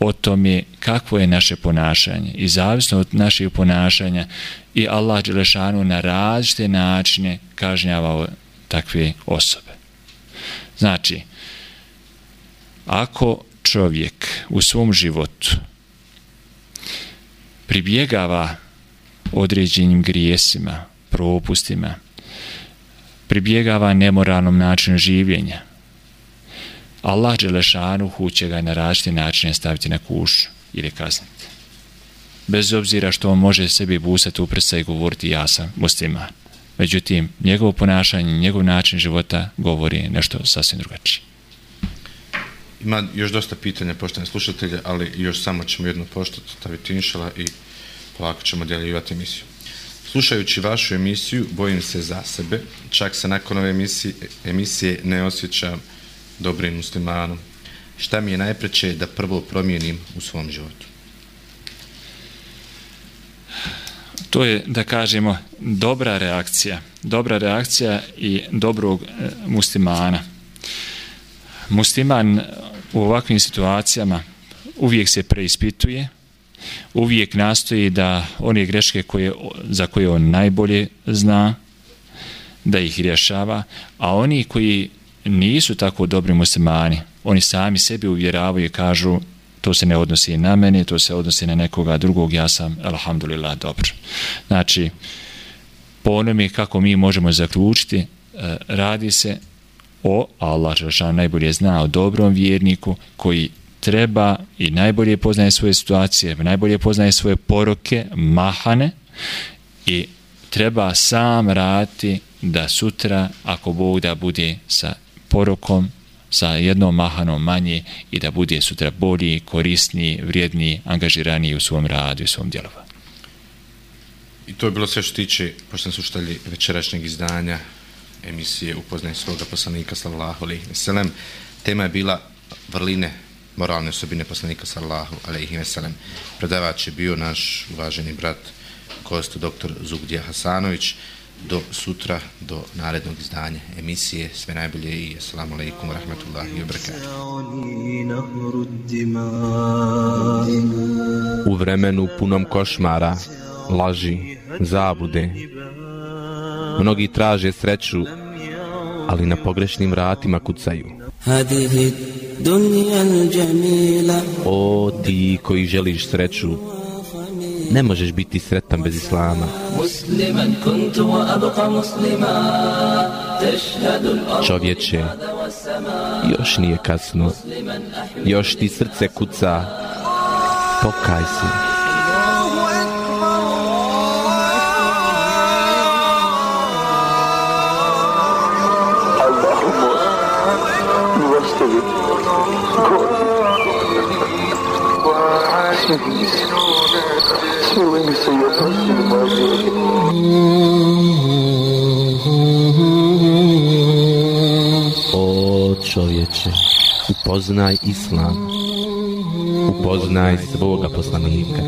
o tome kakvo je naše ponašanje i zavisno od naših ponašanja i Allah Đelešanu na različite načine kažnjava takve osobe. Znači, ako čovjek u svom životu pribjegava određenim grijesima, propustima, pribjegava nemoralnom načinu življenja, Allah Đelešanuhu će ga na različite načine staviti na kuš ili kazniti. Bez obzira što on može sebi busati u prsa i govoriti ja sam musliman. Međutim, njegovo ponašanje, njegov način života govori nešto sasvim drugačije. Ima još dosta pitanja poštene slušatelje, ali još samo ćemo jedno pošto staviti inšala i polako ćemo djeljivati emisiju. Slušajući vašu emisiju, bojim se za sebe. Čak se nakon ove emisije, emisije ne osjećam dobrim muslimanom. Šta mi je najpreće da prvo promijenim u svom životu? To je, da kažemo, dobra reakcija. Dobra reakcija i dobrog e, muslimana. Musliman u ovakvim situacijama uvijek se preispituje, uvijek nastoji da one greške koje, za koje on najbolje zna, da ih rješava, a oni koji nisu tako dobri muslimani. Oni sami sebi uvjeravaju i kažu to se ne odnosi na mene, to se odnosi na nekoga drugog, ja sam, alhamdulillah, dobro. Znači, po onome kako mi možemo zaključiti, e, radi se o, Allah Žešan najbolje zna, o dobrom vjerniku koji treba i najbolje poznaje svoje situacije, najbolje poznaje svoje poroke, mahane i treba sam raditi da sutra, ako Bog da bude sa porokom sa jednom mahanom manje i da bude sutra bolji, korisniji, vrijedniji, angažiraniji u svom radu i svom djelovanju. I to je bilo sve što tiče, pošto sam štali večerašnjeg izdanja emisije Upoznaj svoga poslanika sallallahu alaihi wa. Tema je bila vrline moralne osobine poslanika sallallahu alaihi wa sallam. Predavač je bio naš uvaženi brat gost doktor Zugdija Hasanović do sutra, do narednog izdanja emisije. Sve najbolje i assalamu alaikum wa rahmatullahi wa barakatuh. U vremenu punom košmara, laži, zabude, mnogi traže sreću, ali na pogrešnim vratima kucaju. O ti koji želiš sreću, ne možeš biti sretan bez islama. Čovječe, još nije kasno. Još ti srce kuca. Pokaj se. O čovječe, upoznaj islam, upoznaj svoga poslanika.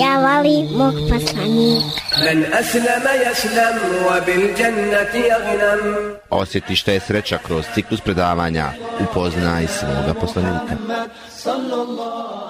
Ja volim mog poslanika. Men aslama jaslam, wa bil jannati yaghnam. Osjeti šta je sreća kroz ciklus predavanja, upoznaj svoga poslanika. Sallallahu